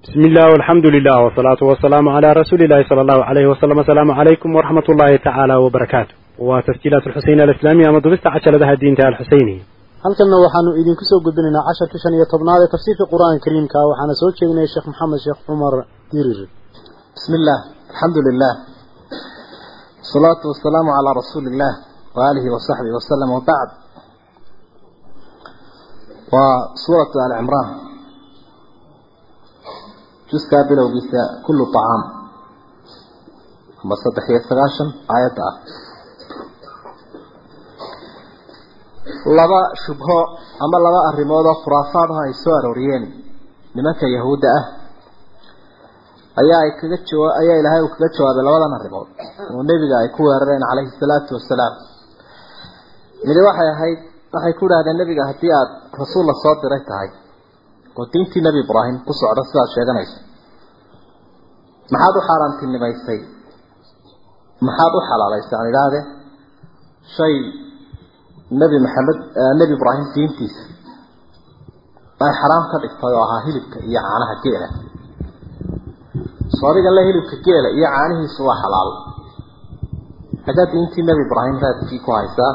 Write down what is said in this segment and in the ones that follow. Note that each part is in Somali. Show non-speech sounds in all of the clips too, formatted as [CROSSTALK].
بسم الله والحمد لله والصلاة والسلام على رسول الله صلى الله عليه وسلم السلام عليكم ورحمة الله تعالى وبركاته وتسجيلات الحسين الإسلامية مضبست عشر لها الدين تعالى الحسيني halkanna waxaanu idinku soo gudbinaynaa casharka shan iyo tobnaad ee tafsiirka qur-aanka kariimka waxaana soo jeedinaya sheekh maxamed sheekh cumar dirir بسم الله الحمد لله الصلاة والسلام على رسول الله وآله وصحبه وسلم وبعد وسورة آل عمران juskaa bilowgiisa kulu acaam ama saddex iyo sagaashan aayadda ah. Laba shubho ama laba arrimood oo khuraafaadaha ay soo arooriyeen nimanka yahuudda ah. Ayaa ay kaga jawa ayaa ilaahay uu kaga jawaabay labadan arrimood oo nebiga ay ku weerareen calayhi salaatu wasalaam. Midi waxay ahayd waxay ku idhahdeen nebiga haddii aada rasuulla soo diray tahay oo diintii nebi ibraahim ku socda sidaad sheeganayso. Maxaad u xaaraantinimaysay? Maxaad u xalaalaysay aan idhaahde shay nebi maxamed nebi ibraahim diintiisa ay xaraam ka dhigtay oo ahaa hilibka iyo caanaha geela. Soo adigan le hilibka geela iyo caanihiisu waa xalaal. Xaggaa diintii nebi ibraahim raadkii ku haysaa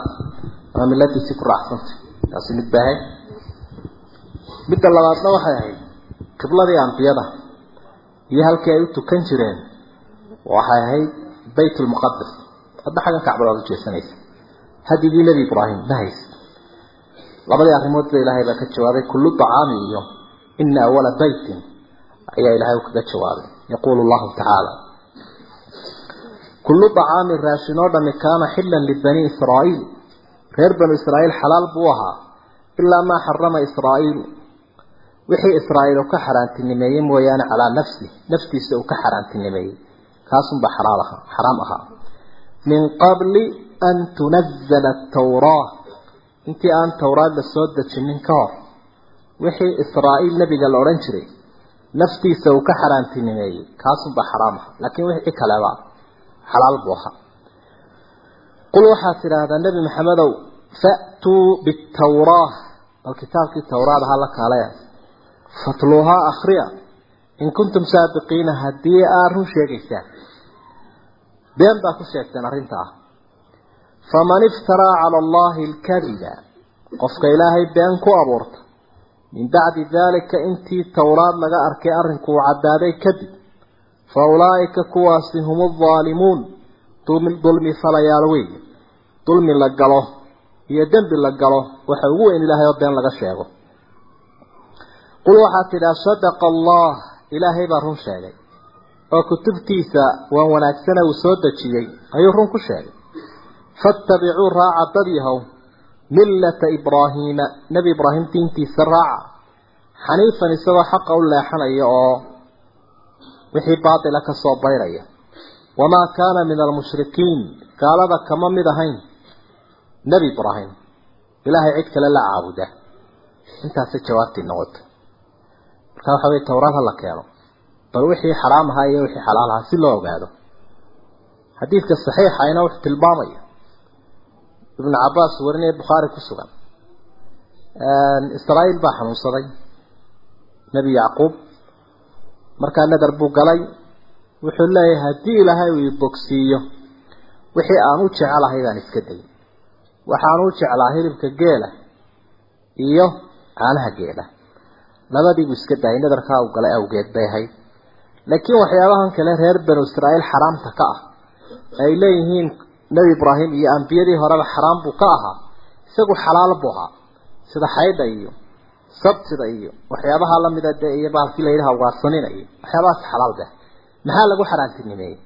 ama miladiisii ku raacsantay taasi mid baahay midda labaadna waxay ahayd qibladii ambiyada iyo halkii ay u tukan jireen waxay ahayd bayt lmuqadas hadda xaggan kacbada waad ujeesanaysa hadigii nebi ibraahim nahays labadii arrimood ba ilaahay baa ka jawaabay kullu طacaami iyo ina awala baytin ayaa ilaahay kaga jawaabay yaquulu llahu tacaala. Kullu طacaami raashin dhami kaana xilan libani israa'iil. Reer banu israa'iil xalaal buu ahaa. Ilaa maa xarama israa'iilu wixii israa'iil uu ka xaaraantinimeeyey mooyaane calaa nafsi naftiisa uu ka xaaraantinimeeyey kaasunbaa xalaal ahaa xaraam ahaa min qabli an tunazala atawraa intii aan towraad la soo dejinin ka hor wixii israa'iil nebiga la odhan jiray naftiisa uu ka xaaraantinimeeyey kaasunbaa xaraam aha laakiin wixii kaleba xalaal buu ahaa. Qul waxaad tidhaahdaa nebi maxamedow fa'tuu bitawraa bal kitaabkii towraad ahaa la kaalaya fatluuhaa akhriya. In kuntum saadiqiina haddii aad run sheegaysaan been baa ku sheegteen arrinta ah faman iftaraa cala allahi alkadiba. Qofka ilaahay been ku abuurta. Min bacdi daalika intii towraad laga arkay arrinkuu caddaaday kadib fa ulaa'ika kuwaasi hum aldaalimuun dulmi falayaal weeye dulmi la galo. Iyo dembi la galo. Waxa ugu weyn ilaahay oo been laga sheego qul waxaad tidhaha sadaqa allah ilaahay baa run sheegay oo kutubtiisa waan wanaagsana uu soo dejiyey ayuu run ku sheegay faattabicuu raaca dad yahow millata ibraahiima nebi ibraahim diintiisa raaca xaniifan isagoo xaqa u leexanaya oo wixii baatila ka soo bayraya wamaa kaana min almushrikiin gaalada kama mid ahayn nebi ibraahim ilaahay cid kale la caabuda intaasay jawaabtii noqotay markaa waxa weye towraad ha la keeno bal wixii xaraam ahaa iyo wixii xalaal ahaa si loo ogaado. Xadiidka saxiixayna wuxuu tilmaamaya ibnu cabaas warinaya bukhaari ku sugan israa'iil baa xanuunsaday nebi yacquub markaa nadar buu galay wuxuu leeyahay haddii ilaahay uu ibogsiiyo wixii aan u jecelahay baan iska day waxaan u jeclaa hilibka geela iyo caanaha geela labadiibuu iska daayay nadarkaa uu galay awgeed bay ahayd. Laakiin waxyaabahan kale reer banu israa'iil xaraamta ka ah ay leeyihiin nebi ibraahim iyo ambiyadii horeba xaraam buu ka ahaa. Isagu xalaal buu ahaa sida xaydha iyo sabtida iyo waxyaabaha lamida dee iyo baalkii la yidhaha ugaarsanina iyo waxyaabahaas xalaal beh. Maxaa lagu xaraantinimeeyey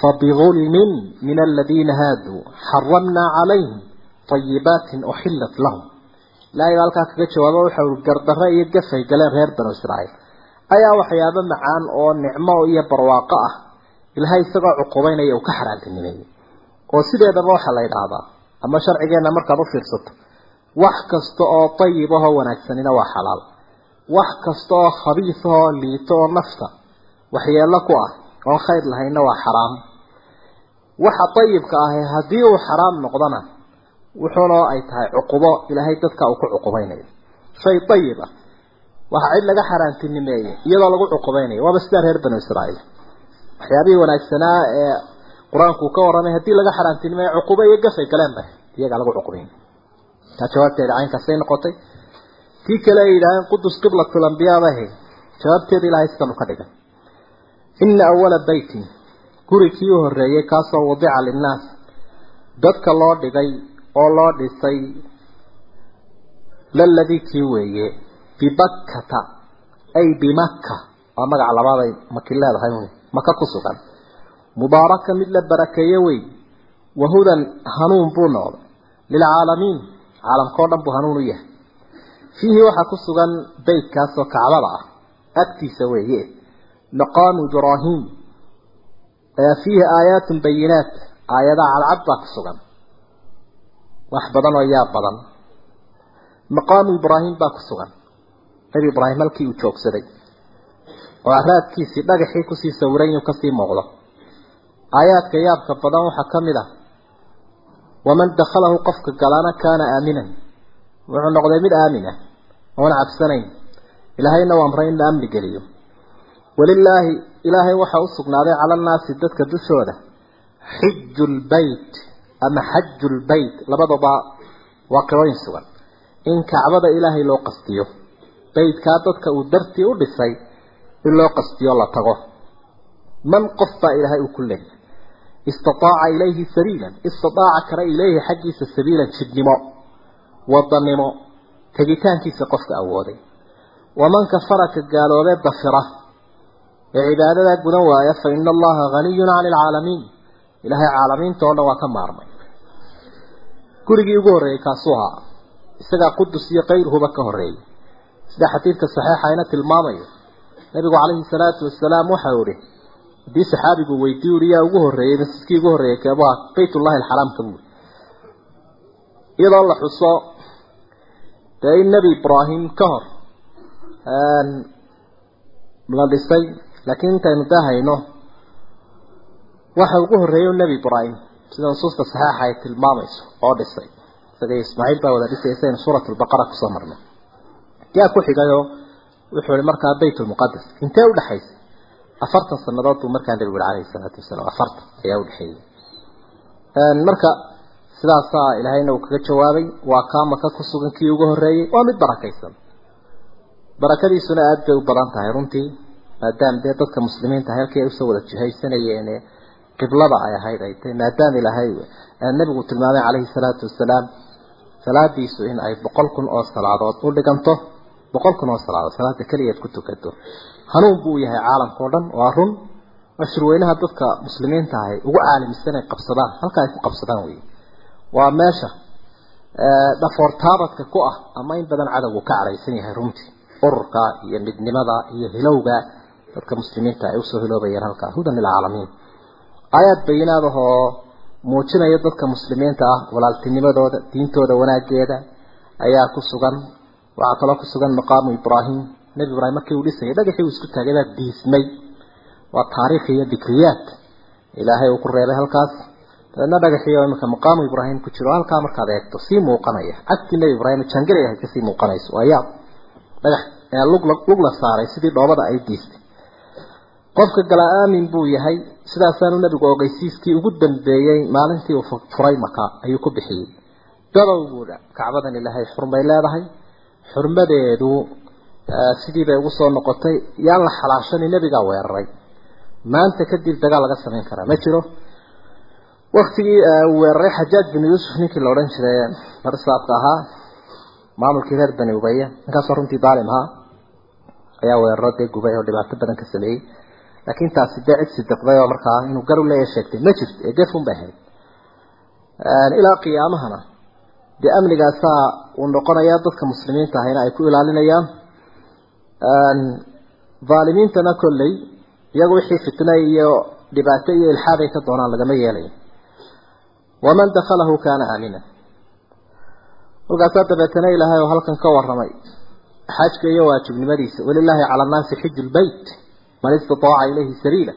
fabidulmin min aladiina haaduu xaramnaa calayhim طayibaatin uxilat lahum ilaahay baa halkaa kaga jawaabo waxa ui gardarre iyo gafay galeen reer banu israa'iil. Ayaa waxyaabo macaan oo nicmo iyo barwaaqo ah. Ilaahay isagoo cuqubaynaya uu ka xaraantinimeeyey oo sideedaba waxaa la yidhaahdaa ama sharcigeenna markaad u fiirsato wax kasta oo dayib ahoo wanaagsanina waa xalaal. Wax kasta oo khabiis ahoo liito oo nafta waxyeello ku ah oon khayr lahaynna waa xaraam. Waxa dayibka ahi haddii uu xaraam noqdona wuxuuna ay tahay cuqubo. Ilaahay dadka uu ku cuqubaynayo. Shay dayib ah. Waxa cid laga xaraantinimeeyey iyadoo lagu cuqubaynayo. Waaba sidaa reer banu israa'iil. Waxyaabihii wanaagsanaa ee qur'aanku ka warramay haddii laga xaraantinimeeyo cuqubo iyo gafay galeen ba iyagaa lagu cuqubayn. Taa jawaabteeda caynkaasay noqotay. Tii kale ay yidhaaheen qudus qiblatul ambiyaa ba ahayd. Jawaabteeda ilaahay sidanu ka dhigan. Ina awala beytin guri kii u horreeyey kaasoo wadica linnaas. Dadka loo dhigay oo loo dhisay laladii kii weeye bibakkata ay bimakka waa magaca labaaday maki leedahay maka ku sugan. Mubaaraka mid la barakeeye wey wahudan hanuun buu noqday. Lilcaalamiin caalamkao dhan buu hanuun u yahay. Fiihi waxaa ku sugan beytkaasoo kacbada ah agtiisa weeye maqaamu ibraahim. Fiihi aayaatun bayinaat aayadaha cadcad baa ku sugan wax badan oo yaab badan. Maqaamu ibraahim baa ku sugan. Nebi ibraahim halkii uu joogsaday. Oo araadkiisii dhagaxii ku sii sawiran inuu ka sii muuqdo. Aayaadka yaabka badan waxaa ka mid ah waman dakhalahu qofka galana kaana aaminan. Wuxuu noqday mid aamin ah oon cabsanayn. Ilaahayna waa amray in la amni geliyo. Walilaahi ilaahay waxaa u sugnaaday cala annaasi dadka dushooda. Xiju lbeyt ama xaju lbeyt labadaba waa qirooyin sugan. In kacbada ilaahay loo qastiyo beytkaa dadka uu dartii u dhisay in loo qastiyo la tago. Man qof baa ilaahay uu ku leeyahay istataaca ilayhi sabiilan. Istataaca kara ilayhi xaggiisa sabiilan jidnimo wadanimo tegitaankiisa qofka awooday. Waman kafara ka dafira. Ee cibaadadaa gudan waaya fa ina allaha haniyun cani alcaalamiin ilaahay caalamiinta oo dhan waa ka maarmay gurigii ugu horreeyey kaasuu ahaa isagaa qudus iyo kayruhuba ka horreeyey sida xadiidka saxiixa ina tilmaamayo? Nabigu calayhi salaatu wasalaam waxau ihi haddii saxaabigu weydiiyu ihi yaa ugu horreeyey masjidkii ugu horreeyey keebaa baytullahi alxaraamka buuri iyadoo la xuso dee in nebi ibraahim ka hor la dhisay laakiin intaynu daahayno waxa ugu horreeyay nebi ibraahim sida nusuusta saxiixa ay tilmaamayso oo dhisay isaga ismaaciil baa wada dhisay saynu suurat albaqara ku soo marnay. Yaa ku xigayoo wuxuu ihi markaa bayt lmuqadas intee udhexaysay afartan sanadood buu markaa nebigu yihi calayhi salaatu wasalaam. Afartan ayaa udhexeeyey marka sidaasaa ilaahayna uu kaga jawaabay waa kaa maka ku sugan kii ugu horreeyey waa mid barakaysan. Barakadiisuna aada bay u badan tahay runtii maadaama dee dadka muslimiinta halkii ay u soo wada jihaysanayeen qiblada ay ahayd ay tahay maadaama ilaahay nabigu tilmaamay calayhi salaatu wasalaam salaadiisu in ay boqol kun oo salaadood u dhiganto boqol kun oo salaadood salaada keliyaad ku tukato. Hanuun buu yahay caalamka o dhan waa run. Waa shirweynaha dadka muslimiinta ahay ugu caalamisan ay qabsadaan halka ay ku qabsadaan wey waa meesha dhafoor taabadka ku ah ama in badan cadowgu ka caraysan yahay runtii. Ururka iyo midnimada iyo hilowga dadka muslimiinta ay u soo hiloobayeen halkaa hudan lilcaalamiin aayaad bayinaad ahoo muujinaya dadka muslimiinta ah walaaltinimadooda diintooda wanaageeda ayaa ku sugan waxaa kaloo ku sugan maqaamu ibraahim. Nebi ibraahim markii uu dhisayay dhagaxii uu isku taagay baa diismay. Waa taariikh iyo dikriyaad. Ilaahay uu ku reebay halkaas. Dabeedna dhagaxii oo iminka maqaamu ibraahim ku jiro halkaa markaad eegto sii muuqanaya. Cagtii nebi ibraahim jangari ahayd ka sii muuqanayso waa yaab dhagax lug lug la saaray sidii dhoobada ay diistay qofka gala aamin buu yahay sidaasaanu nabigu ogeysiiskii ugu dambeeyey maalintii uu furay maka ayuu ku bixiyey. Dadow buudha kacbadan ilaahay xurmay leedahay. Xurmadeedu sidii bay ugu soo noqotay. Yaan la xalaashani nebigaa weeraray. Maanta kadib dagaal laga samayn karaa ma jiro. Waktigii uu weeraray xajaaj binu yuusuf ninkii la odhan jiray marsaabka ahaa maamulkii reer bani ubaya ninkaasoo runtii daalim ahaa ayaa weeraro dee gubay oo dhibaato badan ka sameeyey laakiin taasi dee cid sidiqday oo markaa inuu gar leeya sheegtay ma jirto ee gefun bay ahayd ilaa qiyaamahana dee amnigaasaa uu noqonayaa dadka muslimiinta ahayna ay ku ilaalinayaan. Dhaalimiintana kolley iyagu wixii fitna iyo dhibaato iyo ilxaaday ka doonaan lagama yeelayo. Waman dakhalahu kaana aamina. Kolkaasaa dabeetana ilaahay oo halkan ka waramay xajka iyo waajibnimadiisa walilaahi cala annaasi xiju lbeyt man istataaca ilayhi sabiila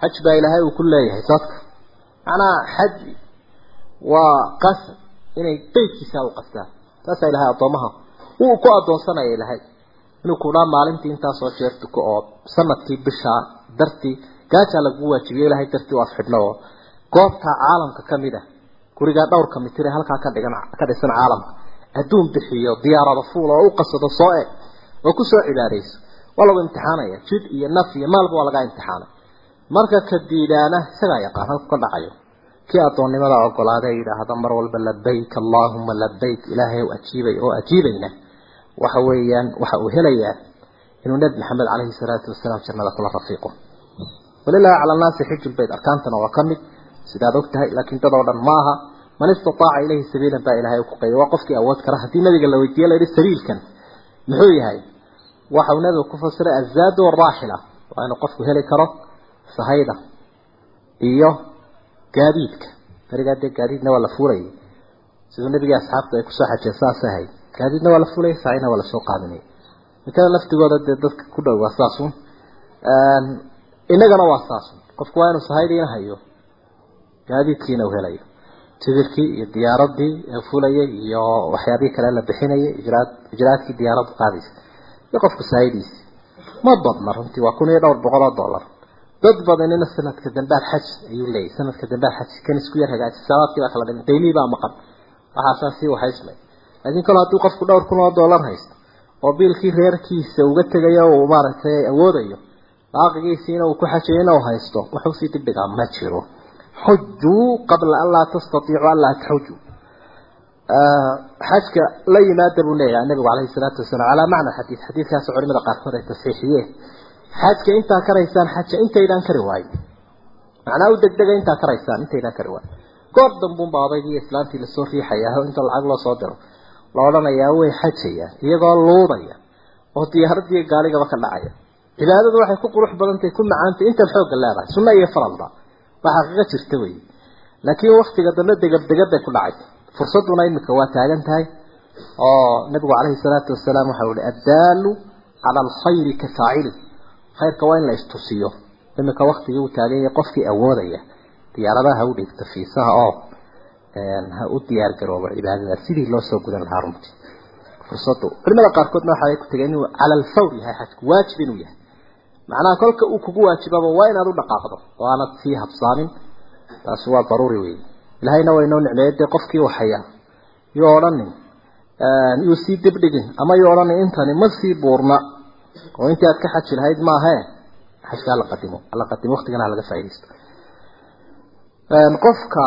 xaj baa ilaahay uu ku leeyahay dadka. Macnaha xaj waa qasab inay beytkiisa u qastaan taasaa ilahay addoomaha wuu ku addoonsanaya ilahay inuu kudhaa maalintii intaasoo jeer tuko oo sannadkii bishaa dartii gaajaa lagu waajibiyo ilaahay dartii u afxidhno oo. Goobtaa caalamka ka mid ah gurigaa dhowrka mitir ee halkaa ka dhigan ka dhisan caalamka. Adduun bixiyo diyaarada fuul oo u qasado soo eg oo ku soo cibaadayso waa lagu imtixaanaya. Jid iyo naf iyo maalba waa lagaa imtixaanay. Marka ka diidaana isagaa yaqaan halku ka dhacayo kii addoonnimada ogolaada ee yidhaahda mar walba labayk allaahuma labayk ilaahay u ajiibay oo ajiibayna. Waxa weeyaan waxa uu helayaa inuu nebi maxamed calayhi salaatu wasalaam jannada kula rafiiqo. Walilaahi cala annaasi xiju lbayt arkaantana waa ka mid. Sidaad og tahay laakiin dad oo dhan ma aha. Man istataaca ilayhi sabiilan baa ilaahay ku qayday waa qofkii awood kara haddii nabiga la weydiiye la yidhi sabiilkan muxuu yahay waxa uu nabigu ku fasiray azaadu araaxila waa inuu qofku heli karo sahayda iyo gaadiidka. Berigaa dee gaadiidna waa la fuulayay siduu nabigii asxaabta ay ku soo xajeen saas gaadiidna waa la fuulayay sahayna waa la soo qaadanayay mikada laftigooda dee dadka ku dhow waa saasun inagana waa saasun qofku waa inuu sahaydiina hayo gaadiidkiina uu helayo. Tigirkii iyo diyaaradii ee fulayay iyo waxyaabihii kale la bixinayay ijraad ijraadkii diyaaraddu qaadaysa iyo qofku sahaydiisi ma badna runtii waa kun iyo dhowr boqol oo dollar. Dad badanina sanadka dambaad xaj ayuu leeyahy sanadka dambaad xaj kan isku yar hagaaji. Salaadkii baa kala dhiman daylii baa maqan. Waxaasaa sii waxaysmay laakiin kale hadduu qofku dhowr kun oo dollar haysto oo biilkii reerkiisa uga tegayo uu maaragtay awoodayo baaqigiisiina uu ku xajayana uu haysto wuxuu sii dibdhigaa ma jiro. Xujuu qabla an laa tastatiicuu an laa taxujuu xajka la yimaada buu leeyahay nabigu calayhi salaatu wasalaam calaa macna xadiid xadiidkaas culimada qaarkood ay tasxiixiyeen xajka intaa karaysaan xaja intaydaan kari waayo macnaa u degdega intaa karaysaan intaydaan kari waayo goor dambuunba odaygii islaantii la soo riixayaa oo inta lacag loo soo diro la odhanayaa way xajayaan iyagoo luudaya oo diyaaradii gaaligaba ka dhacaya cibaadadu waxay ku qurux badantahay ku macaantay intaad xoogga leedahay sunna iyo faralba waa xaqiiqo jirta wey laakiin waktiga dambe degabdegad bay ku dhacay fursaduna imika waa taagan tahay. Oo nabigu calayhi salaatu wasalaam waxa uhi addaalu cala alkhayri ka faacili khayrka waa in la istusiyo. Imika waktigii uu taagan yahay qofkii awoodaya. Diyaaradaha ha u dhigta fiisaha oo ha u diyaar garoobo cibaadada. Sidii loo soo gudan lahaa runtii. Fursadu culimada qaarkoodna waxay ku tegeen inuu cala alfawr yahay xajku waajib inuu yahay. Macnaha kolka uu kugu waajibaba waa inaad u dhaqaaqdo oo aanad sii habsaamin. Taasi waa daruuri wey ilahayna waa inoo nicmeeyey dee qofkii waxaya yuu odhanin yuu sii dibdhigin ama yuu odhanin intani ma sii buurna. Oo intii aad ka xaji lahayd maahae xajka hala qadimo hala qadimo waktigana halaga faaidaysto qofka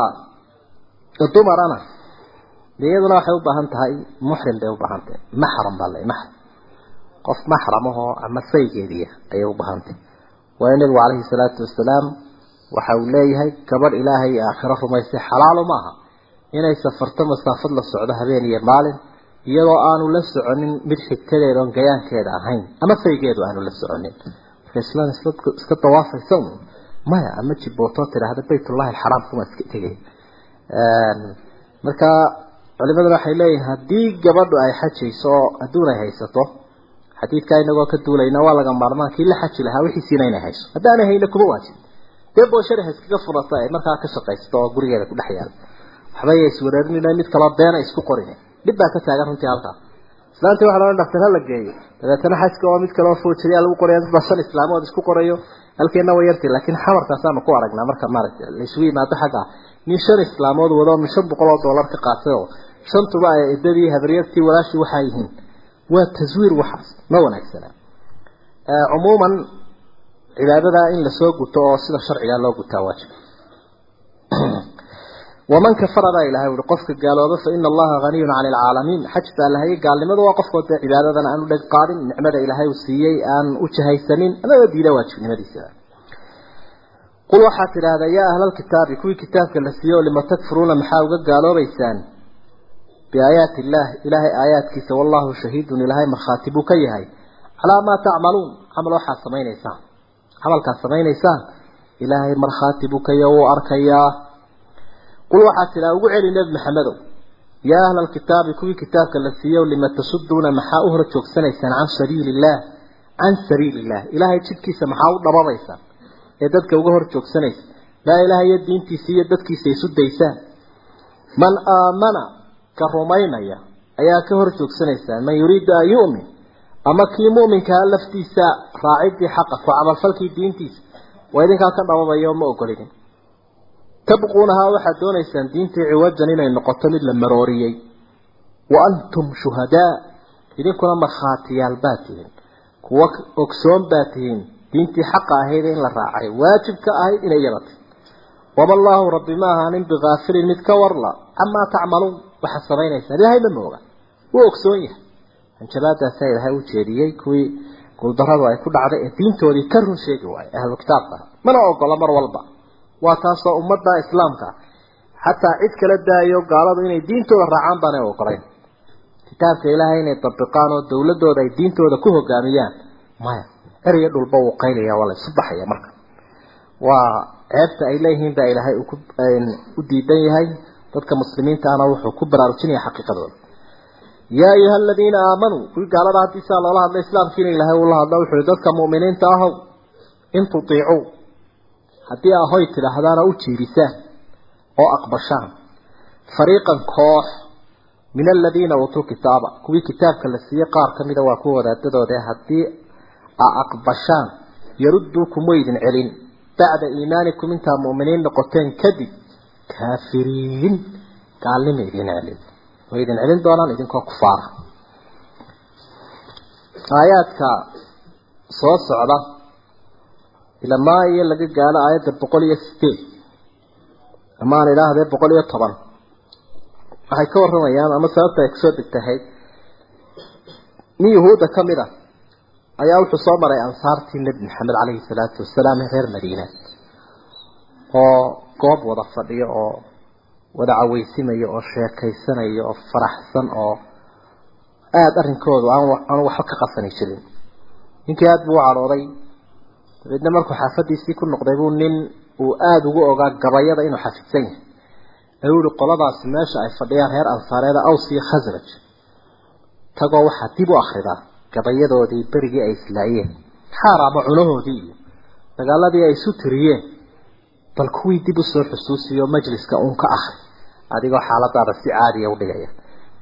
dumarana iyaduna waxay u baahan tahay muxrim bay u baahan tahay. Maxram baa la maxram. Qof maxramahoo ama saygeediya ayay u baahantay waayo nabigu calayhi salaatu wasalaam waxa uu leeyahay gabadh ilaahay iyo aakhiro rumaysay xalaalo maaha. Inay safarto masaafad la socdo habeen iyo maalin iyadoo aanu la soconin mid xigtadeeda oon gayaankeeda ahayn ama saygeedu aanu la soconin. Marka islaan iska dawaafaysa un maya ama jibootoo tidhaahda baytullahi alxaraam kuma iska tegay marka culimaduna waxay leeyihiin haddii gabadhu ay xajayso oo adduun ay haysato xadiidkaa inagoo ka duulayna waa laga maarmaan kii la xaji lahaa wixiisiina inay hayso. Haddaanay hayna kuma waajib dee booshada ha iskaga furata ee markaa ka shaqaysato oo gurigeeda ku dhex yaalla waxba ya iswareerinina mid kaloo beena isku qorin dhib baa ka taagan runtii halkaa. Islaantii waxa loo dhaktar ha la geeyo dabeetana xajka oo mid kaloo foojiriya lagu qoraya dad baa shan islaamood isku qorayo. Halkeena way yartay laakiin xamarkaasaanu ku aragnaa marka maaragtay la isugu yimaado xagga nin shan islaamood wado min shan boqol oo dollar ka qaatay oo shantuba ay ciddadii habaryartii walaashii waxaa yihiin. Waa taswiir waxaas ma wanaagsana cumuuman cibaadada in la soo guto oo sida sharcigaa loo gutaa waajib. [CLEARS THROAT] Waman kafara baa ilahay ui qofka gaalooba fa ina allaha haniyun cani alcaalamiin xaj baa lahayay gaalnimadu waa qofkoo dee cibaadadan aan u dheg qaadin nicmada ilaahay uu siiyey aan u jahaysanin amaba diida waajibnimadiisa. Qul waxaad tidhaahdaa yaa ahlalkitaabi kuwii kitaabka la siiyo lima takfuruuna maxaa uga gaaloobaysaan? Biaayaati illaah ilaahay aayaadkiisa wallahu shahiidun ilaahay markhaati buu ka yahay. Calaa maa tacmaluun camal waxaad samaynaysaan camalkaad samaynaysaan ilaahay markhaati buu ka yahay wuu arkayaa qul waxaad tidhaha ugu celi nebi maxamedow yaa ahla alkitaabi kuwii kitaabka la siiyo lima tasuduuna maxaa u hor joogsanaysaan can sabiili illaah can sabiili illah ilaahay jidkiisa maxaa u dhababaysaan ee dadka uga hor joogsanaysa laa ilaaha iyo diintiisa iyo dadkiisa isu daysaan man aamana ka rumaynaya ayaa ka hor joogsanaysaan man yuriidu an yu'min ama kii mu'minkaa laftiisa raacidii xaqa ku camalfalkii diintiisa waa idinkaa ka dhababaya oo ma ogolinin tabquunahaa waxaad doonaysaan diintii ciwajan inay noqoto mid la marooriyey. Wa antum shuhadaa idinkuna markhaatiyaal baad tihiin. Kuwa ogsoon baad tihiin diintii xaqa ahayd in la raacay waajibka ahayd inay yadatay wama allaahu rabbi ma ahaanin bikaafilin mid ka warla camaa tacmaluun waxaad samaynaysaan ilaahay ma mooga wuu ogsoon yahay hanjabaadaasaa ilaahay u jeediyey kuwii guuldaradu ay ku dhacday ee diintoodii ka run sheegi waayey ahlu kitaabka mana ogola mar walba. Waa taasoo ummadda islaamka xataa cid kala daayo gaaladu inay diintooda raacaan baanay ogolayn. Kitaabka ilaahay inay dabiqaan oo dowladooda ay diintooda ku hogaamiyaan maya eryo dhulba wuu qaylaya waa la isu baxaya marka. Waa ceebta ay leeyihiin baa ilaahay u diidan yahay. Dadka muslimiinta ana wuxuu ku baraarujinaya xaqiiqadooda yaa ayuha aladiina aamanuu kuwii gaalada haddii saa loola hadlay islaamkiina ilaahay ula hadla wuxuu dadka mu'miniinta ahow in tutiicuu haddii ahoy tidhaahdaana u jiirisaan oo aqbashaan fariiqan koox min aladiina uutuu kitaaba. Kuwii kitaabka la siiyey qaar ka mida waa kuwa wadaadadooda haddii a aqbashaan yarudduukum waydin celin bacda iimaanikum intaa mu'miniin noqoteen kadib kaafiriin. Gaalnima idin celin way idin celin doonaan idinkoo kufaara aayaadka soo socda ilamaa iyo laga gaalo aayadda boqol iyo sideed ama aan idhaahdee boqol iyo toban. Waxay ka warramayaan ama sababta ay ku soo degtahay. Nin yahuudda ka mid a ayaa wuxuu soo maray ansaartii nebi maxamed caleyhi salaatu wasalaam ee reer madiina oo goob wada fadhiyo oo wada caweysimayo oo sheekaysanayo oo faraxsan oo aada arrinkoodu aan waxba ka qasani jirin. Ninkii aada buu u cadhooday dabeedna markuu xaafadiisii ku noqday buu nin uu aada ugu ogaa gabayada inuu xafidsan yahay. Ayuu yihi qoladaasi meesha ay fadhiyaan reer ansaareeda aws iyo khasraj. Tagoo waxaa dib u akridaa gabayadoodii berigii ay islaayeen. Xaar ama cunahoodii iyo dagaaladii ay isu tiriyeen. Bal kuwii dib u soo xusuusiyo majliska uun ka akri adigoo xaaladaada si caadiya udhigaya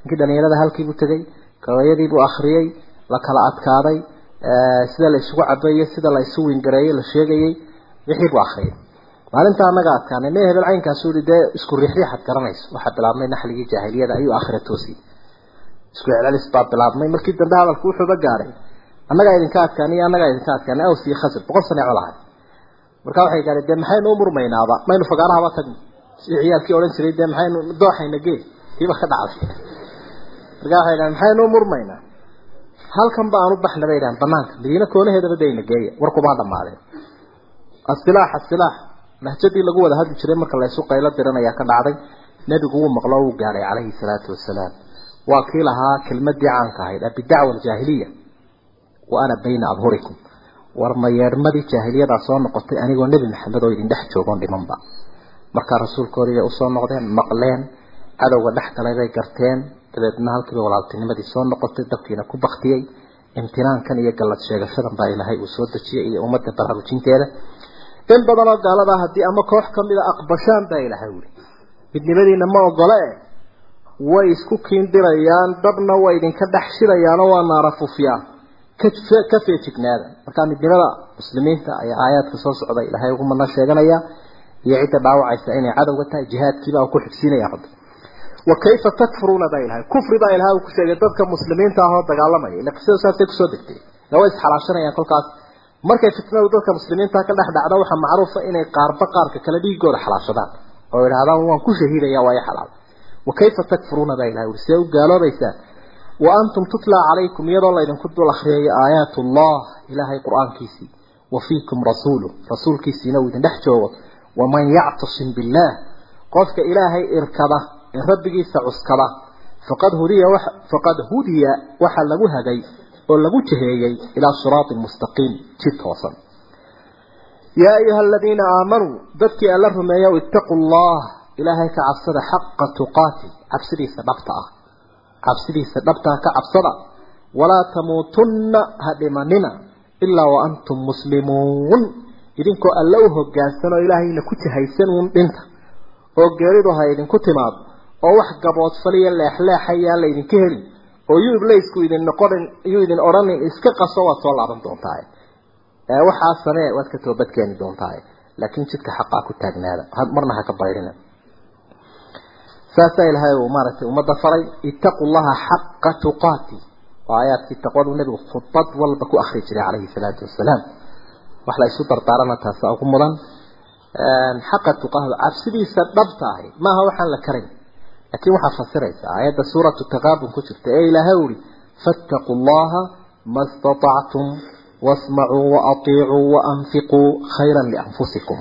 ninkii dhalinyarada halkiibuu tegey gabayadiibuu akriyey la kala adkaaday sida la isugu sida la isu wingareeyey la sheegayey wixii buu akriyay maalinta anaga adkaanay mee hebel caynkaasu yihi dee isku riixriixad garanayso. Waxaa bilaabmay naxligii jaahiliyada ayuu akhira toosiyey isku celcelis baa bilaabmay. Markii dambe hadalku wuxuuba gaadhay annagaa idinka adkaaniy annagaa idinka adkaanay aws iyo khasr boqol sane colahay markaa waxay gaadhay dee maxaynu u murmaynaaba maynu fagaarahaba sidii ciyaalkii odhan jiray dee maxaynu dooxayna gee kiiba ka dhacday markaa waxay dhahan maxaynu murmaynaa halkan ba aan u baxna bay dhahan banaanka madiina koonaheedaba dayna geeya. Warkumaa dhamaadeen asilaax asilaax lahjadii lagu wada hadli jiray marka la isu qaylo diranayaa ka dhacday. Nebigu wuu maqlo wuu gaadhay calayhi salaatu wasalaam waa kii lahaa kelmadii caanka ahayd abidacwa aljaahiliya wa ana bayna adhurikum. War ma yeedhmadii jaahiliyadaa soo noqotay anigoo nebi maxamed oo idin dhex joogoon dhimanba markaa rasuulkoodii bay u soo noqdeen maqleen cadowga dhex galay bay garteen dabeedna halkiiba walaaltinimadii soo noqotay dabkiina ku baktiyey imtinaankan iyo gallad sheegashadan baa ilaahay uu soo dejiyey iyo ummadda baraarujinteeda. In badanoo gaalada haddii ama koox ka mida aqbashaan baa ilaahay wuli midnimadiina ma ogole way isku kiindirayaan dabna way idinka dhex shidayaanoo waa naarafufyaan ka feejignaada markaa midnimada muslimiinta ayaa aayaadka soo socda ilaahay ugu madna sheeganaya iyo cidda dhaawacaysa inay cadowga tahay jihaadkiiba uu ku xigsiinaya rabbi. Wa kayfa takfuruuna baa ilahay kufri baa ilahay uu ku sheegay dadka muslimiinta ah dagaalamaya. Ila qisada saasay ku soo degtay. La way isxalaashanayaan kolkaas. Markay fitnadu dadka muslimiinta ka dhex dhacdo waxaa macruufa inay qaarba qaarka kala dhiigooda xalaashadaan. Oo yidhahdaan waan ku shahiidaya waa i xalaal. Wa kayfa takfuruuna baa ilahay uri see u gaaloobaysaan wa antum tutla calaykum iyadoo laydinku dul akhriyayo aayaat ullah ilaahay qur'aankiisii. Wa fiikum rasuulu rasuulkiisiina uu idin dhex joogo waman yactasim billaah qofka ilaahay irkada ee rabbigiisa cuskada faqad hudiya faqad hudiya waxa lagu hagay oo lagu jaheeyey ilaa siraatin mustaqiim jid toosan yaa ayuha aladiina aamanuu dadkii alla rumeeya ittaquu allah ilaahay ka cabsada xaqa tuqaati cabsidiisa dhabta ah cabsidiisa dhabtaa ka cabsada walaa tamuutunna ha dhimanina ilaa wa antum muslimuun idinkoo alla u hogaansan oo ilaahayna ku jahaysan uun dhinta oo geeridu ha idinku timaado oo wax gaboodfaliya leexleexayaan laydinka helin oo yuu iblaysku idin noqonin yuu idin odhanin iska qaso waad soo laaban doontaa waxaa samee waad ka toobad keeni doontaa laakiin jidka xaqaa ku taagnaada. Marna ha ka bayrina. Saasaa ilaahay uu maaragtay ummadda faray ittaqu xaqa tuqaati waa aayaadkii taqwadu nebigu khudbad walba ku akri jiray calayhi salaatu wasalaam wax la isu dardaarana taasa ugu mudan. Xaqa tuqaati cabsidiisa dhabta ahi maaha waxaan la karayn laakiin waxaa fasiraysa aayadda suuratu taqaabun ku jirta ee ilaahay uri fattaquu llaha ma istatactum wasmacuu waaطiicuu waanfiquu khayra lianfusikum.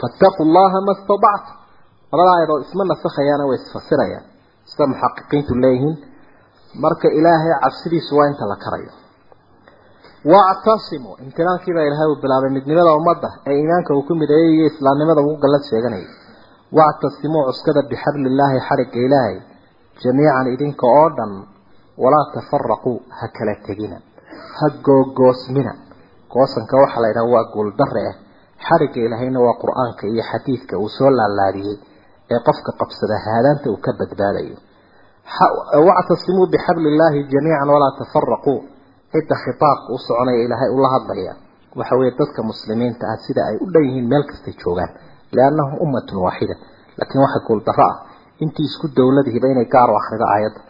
Fattaquu llaha ma istatactum. Labada aayadoo isma nasakhayaana way isfasirayaan sida muxaqiqiintu leeyihiin marka ilaahay cabsidiisu waa inta la karayo wactasimuu imtinaankiibaa ilaahay uu bilaabay midnimada ummadda ee iimaanka uu ku mideeyay iyo islaamnimada ugu gallad sheeganayay. Wactasimuu cuskada bixabli illaahi xadhigga ilaahay. Jamiican idinka oo dhan walaa tafaraquu ha kala tegina. Ha googoosmina goosanka waxaa la yidhaha waa guuldare ah. Xadhigga ilaahayna waa qur'aanka iyo xadiidka uu soo laalaadiyey ee qofka qabsada haadaanta cidda khitaabka u soconaya ilaahay ula hadlaya waxa weeye dadka muslimiinta ah sida ay u dhan yihiin meel kastay joogaan liannahum ummatun waaxida laakiin waxa guuldaro ah intii isku dowladihiba inay gaar u akhrido aayadda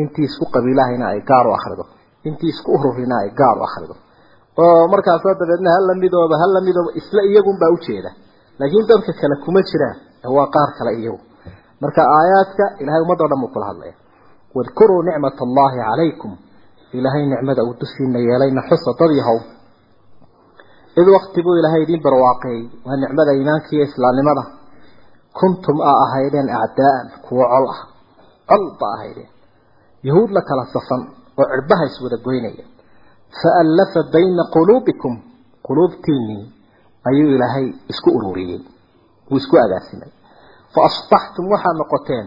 intii isku qabiilahayna ay gaar u akhrido intii isku ururina ay gaar u akhrido. Oo markaasoo dabeedna hala midooba hala midooba isla iyagunbaa ujeeda laakiin dadka kale kuma jiraan waa qaar kale iyagu. Marka aayaadka ilahay ummadoo dhan buu kula hadlaya wadkuruu nicmat allahi calaykum ilaahay nicmada uu dushiina yeelayna xusa dad yahow id wakti buu ilaahay idiin barwaaqeeyey waa nicmada iimaanka iyo islaamnimada. Kuntum a ahaydeen acdaa'an kuwo col ah. Col ba ahaydeen. Yahuud la kala safan oo cirbaha iswada goynaya. Faallafa bayna quluubikum. Quluubtiinnii ayuu ilaahay isku ururiyey. Wuu isku agaasimay fa asbaxtum waxaad noqoteen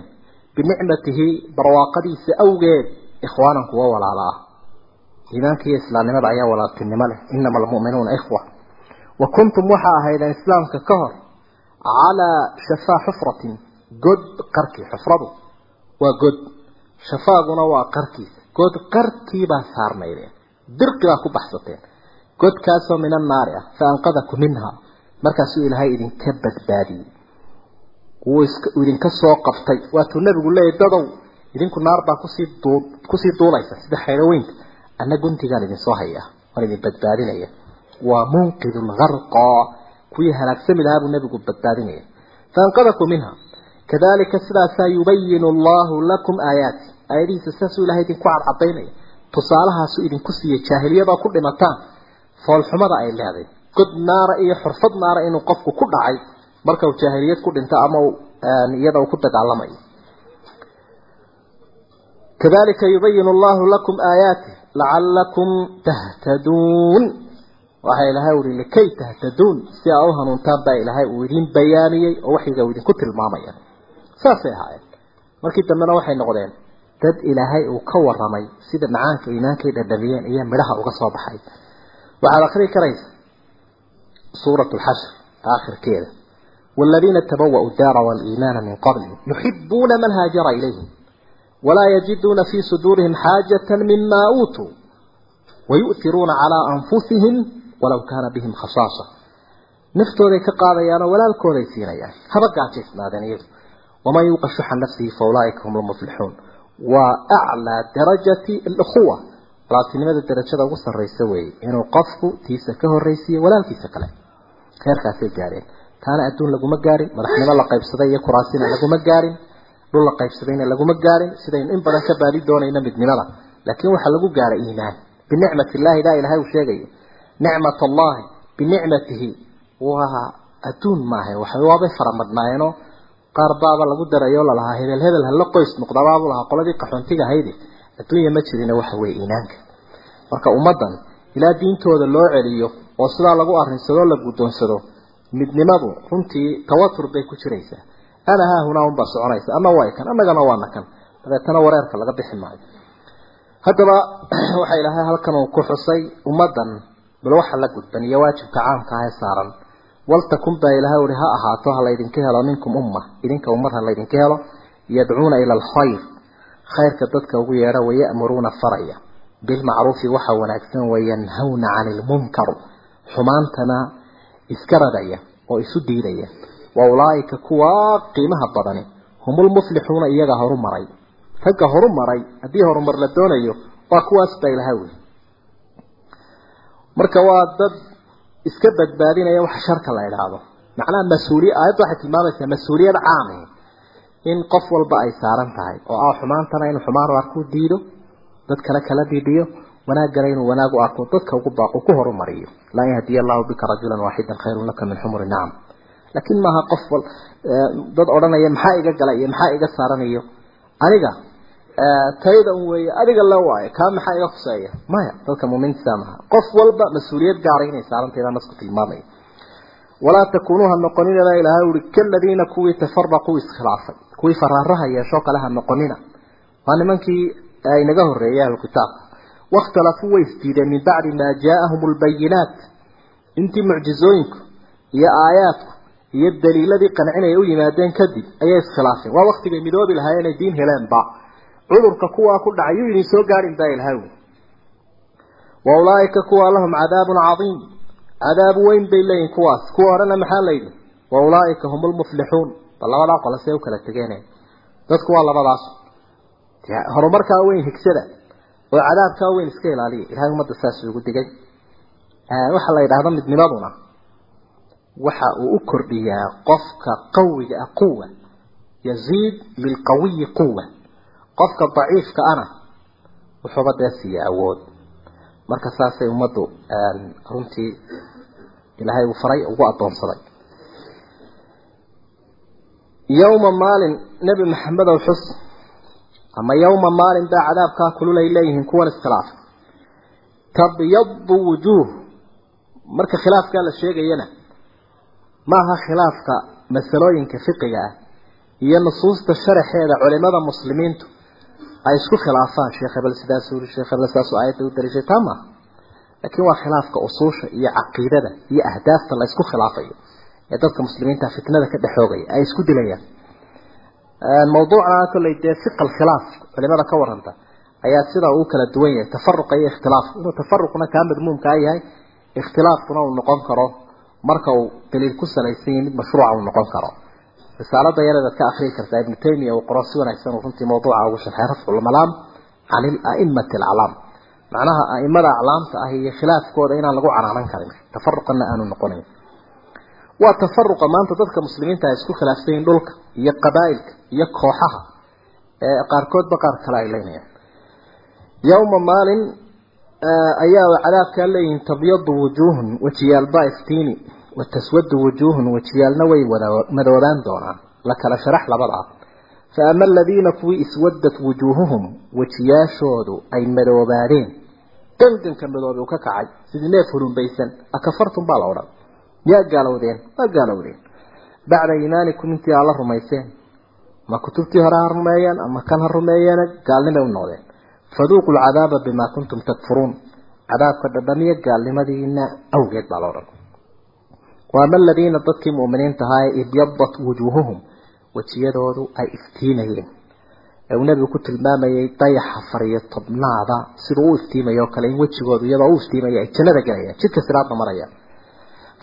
binicmatihi barwaaqadiisa awgeed ikhwaanan kuwa walaala ah iimaanka iyo islaamnimada ayaa walaaltinimo leh. Inama almu'minuuna ikhwa. Wa kuntum waxaa ahaydeen islaamka ka hor calaa shafaa xufratin god qarkii xufradu waa god shafaaguna waa qarkiisa. God qarkiibaa saarnaydeen dirqi baa ku baxsateen. Godkaasoo min annaari ah fa anqadakum minha. Markaasuu ilaahay idinka badbaadiyey. Wuu idinka soo qabtay. Waatuu nabigu leeyahy dadow idinku naar baa ku sii duu ku sii duulaysa sida xayraweynta anna guntigaan idin soo hayaa waan idin badbaadinaya. Waa munqid lgarqa kuwii halaagsami lahaa buu nabigu badbaadinaya. Faanqadakum minha kadalika sidaasaa yubayinu allahu lakum aayaati. Aayadihiisa sidaasuu ilahay idinku cadcadaynaya tusaalahaasu idinku siiya jaahiliyadoo ku dhimataan foolxumada ay leeday. God naara iyo xurfad naara inuu qofku ku dhacay marka uu jaahiliyad ku dhinto ama iyada uu ku dagaalamayo kadalika yubayinu allahu lakum aayaati lacalakum tahtaduun waxaa ilaahay uri likay tahtaduun si aa u hanuuntaan baa ilaahay uu idin bayaaniyey oo waxyiga uu idinku tilmaamaya saasay ahaayeen markii dambena waxay noqdeen dad ilaahay uu ka waramay sida macaanka iimaankay dhadhamiyeen iyo midhaha uga soo baxay waxaad akrii karaysa suurat lxashr aakhirkeeda والذين تبوأوا الدار والإيمان من قبلهم يحبون من هاجر إليهم walaa yajiduuna fii suduurihim xaajatan mimaa uutuu wayu'iruuna calaa anfusihim walow kaana bihim khasaasa naftooday ka qaadayaanoo walaalkooday siinayaan haba gaajaysnaadeen iyagu waman yuuqa shuxa nafsihi fa ulaaika hum lmuflixuun waa aclaa darajati alukhuwa walaaltinimada darajada ugu sarraysa weeye inuu qofku tiisa ka horraysiiyo walaalkiisa kale heerkaasay gaadheen taana adduun laguma gaarin madaxnimo la qaybsaday iyo kuraasina laguma gaarin dhul qaybsadayna laguma gaarin sidaynu in badan ka baadi doonayna midnimada. Laakiin waxaa lagu gaaray iimaan binicmati illaahi daa ilahay uu sheegayo. Nicmat allahi binicmatihi waa adduun maaha waabay faramadnaayeenoo qaar baaba lagu darayo lalahaa hebel hebel hala qoys noqdabaabu lahaa qoladii qaxoontiga haydi adduunya ma jirina waxa weeye iimaanka. Marka ummaddan ilaa diintooda loo celiyo oo sidaa lagu arrinsadoo la guddoonsado midnimadu runtii tawatur bay ku jiraysaa ana haa hunaa unbaa soconaysa ama way kan annagana waana kan. Dabeetana wareerka laga bixi maayo. Haddaba [CLEARS THROAT] waxa ilaahay halkan uu ku xusay ummaddan bal waxa la gudban iyo waajibka caamka ah saaran. Waltakun baa ilaahay uhi ha ahaato ha laydinka helo minkum umma idinka ummad ha laydinka helo yadcuuna ila alkhayr. Khayrka dadka ugu yeedha waya'muruuna faraya bilmacruufi waxa wanaagsan wayanhawna cani ilmunkar xumaantana iska radaya oo isu diidaya wa ulaa'ika kuwaa qiimaha badani hum ulmuflixuuna iyaga horumaray ragga horumaray haddii horumar la doonayo waa kuwaas baa ilaha wey marka waa dad iska badbaadinaya waxa sharka la idhaahdo macnaha mas'uuliya aayadda waxay tilmaamaysaa mas'uuliyad caami in qof walba ay saaran tahay oo ah xumaantana inuu xumaan arku diido dad kale kala diidhiyo wanaagana inuu wanaag u arko dadka ugu baaqo ku horumariyo laa yahdiya allahu bika rajulan waaxidan khayrun laka min xumuri nacam laakiin maaha qof wal dad odhanaya maxaa iga gala iyo maxaa iga saaranayo? Aniga tayda un weeye adiga la waayo kaa maxaa iga khuseeya maya dadka muuminiinta maaha. Qof walba mas'uuliyad gaara inay saarantahay baa nasku tilmaamaya walaa takunuu ha noqonina baa ilaahay uri kaladiina kuwii tafaraquu iskhilaafay kuwii faraaraha yeeshoo kale ha noqonina. Waa nimankii inaga horreeyay ahlukitaabka wakhtalafuu way isdiideen min bacdi maa jaaahum lbayinaat intii mucjizooyinku iyo aayaadku iyo daliiladii qancinaya u yimaadeen kadib ayay iskhilaafeen. Waa waktigay midoobi lahaayeen ay diin heleenba. Cudurka kuwaa ku dhacay yuu idin soo gaadhin baa ilahay wi wa ulaaika kuwa lahum cadaabun cadiim. Cadaab weyn bay leeyihiin kuwaas. Kuwa horena maxaa layidhi wa ulaaika hum lmuflixuun bal labadaa qole see u kala tegeen dadku waa labadaas. Horumarkaa weyn higsada. Oo cadaabkaa weyn iska ilaaliya. Ilahay ummadda saas ugu digay waxaa la yidhaahda midnimaduna waxa uu u kordhiyaa qofka qawiga ah quwa yaziid lilqawiyi quwa qofka daciifka ana wuxuuba dee siiya awood. Marka saasay ummaddu runtii ilaahay uu faray ugu addoonsaday. Yowma maalin nebi maxamed ow xus ama yowma maalin baa cadaabkaa kululay leeyihiin kuwan iskhilaafay tabyadu wujuuh. Marka khilaafkaa la sheegayana maaha khilaafka masalooyinka fiqiga ah iyo nusuusta sharaxeeda culimada muslimiintu ay isku khilaafaan sheekh hebel sidaas uri sheekh hebel saas aayadda u dalishay taa maaha laakiin waa khilaafka usuusha iyo caqiidada iyo ahdaafta la isku khilaafayo ee dadka muslimiinta fitnada ka dhexoogaya ay isku dilayaan. Mawduucana kolley dee fiqa alkhilaaf culimada ka waranta ayaa sida uu kala duwan yahay tafaruqa iyo ikhtilaaf. Inuu tafaruqna kaa madmuumkaa yahay ikhtilaafkuna uu noqon karo marka uu daliil ku salaysan mid mashruuca uu noqon karo. Risaalada yareedaad ka akrii kartaa ibnu taymiya uu qoro si wanaagsan uu runtii mawduuca ugu sharxay rafculmalaam can ilaimati alaclaam macnaha aimada aclaamta ah iyo khilaafkooda inaan lagu canaanan karin tafaruqana aanu noqonayn. Waa tafaruqa maanta dadka muslimiinta ay isku khilaafsan yihiin dhulka iyo qabaa'ilka iyo kooxaha. Ee qaarkoodba ayaa cadaabkaa leeyihiin tabyadu wujuuhun wejiyaalbaa iftiini wataswadu wujuuhun wejiyaalna way madoobaan doonaan. La kala sharax labadaa fa ama aladiina kuwii iswadat wujuuhuhum wejiyaashoodu ay madoobaadeen ganganka madoobe u ka kacay. Sidii neef hulumbaysan akafartum baa la odhan. Yaa gaalowdeen waa gaalowdeen? Bacda iimaanikum intii aad la rumayseen. Ma kutubtii hore ha rumeeyeen ama kan ha rumeeyeene gaalnimay u noqdeen faduuqu lcadaaba bimaa kuntum takfuruun cadaabka dhadhamiya gaalnimadiina awgeed baa la odhan waama aladiina dadkii mu'miniinta ahaa ee ibyadat wujuuhuhum wejiyadoodu ay iftiimayeen. Ee uu nebigu ku tilmaamayay dayaxa fariyo tobnaada siduu u iftiimayo o kale in wejigoodu iyadoo u iftiimaya ay jannada galayaan jidka siraadna marayaan.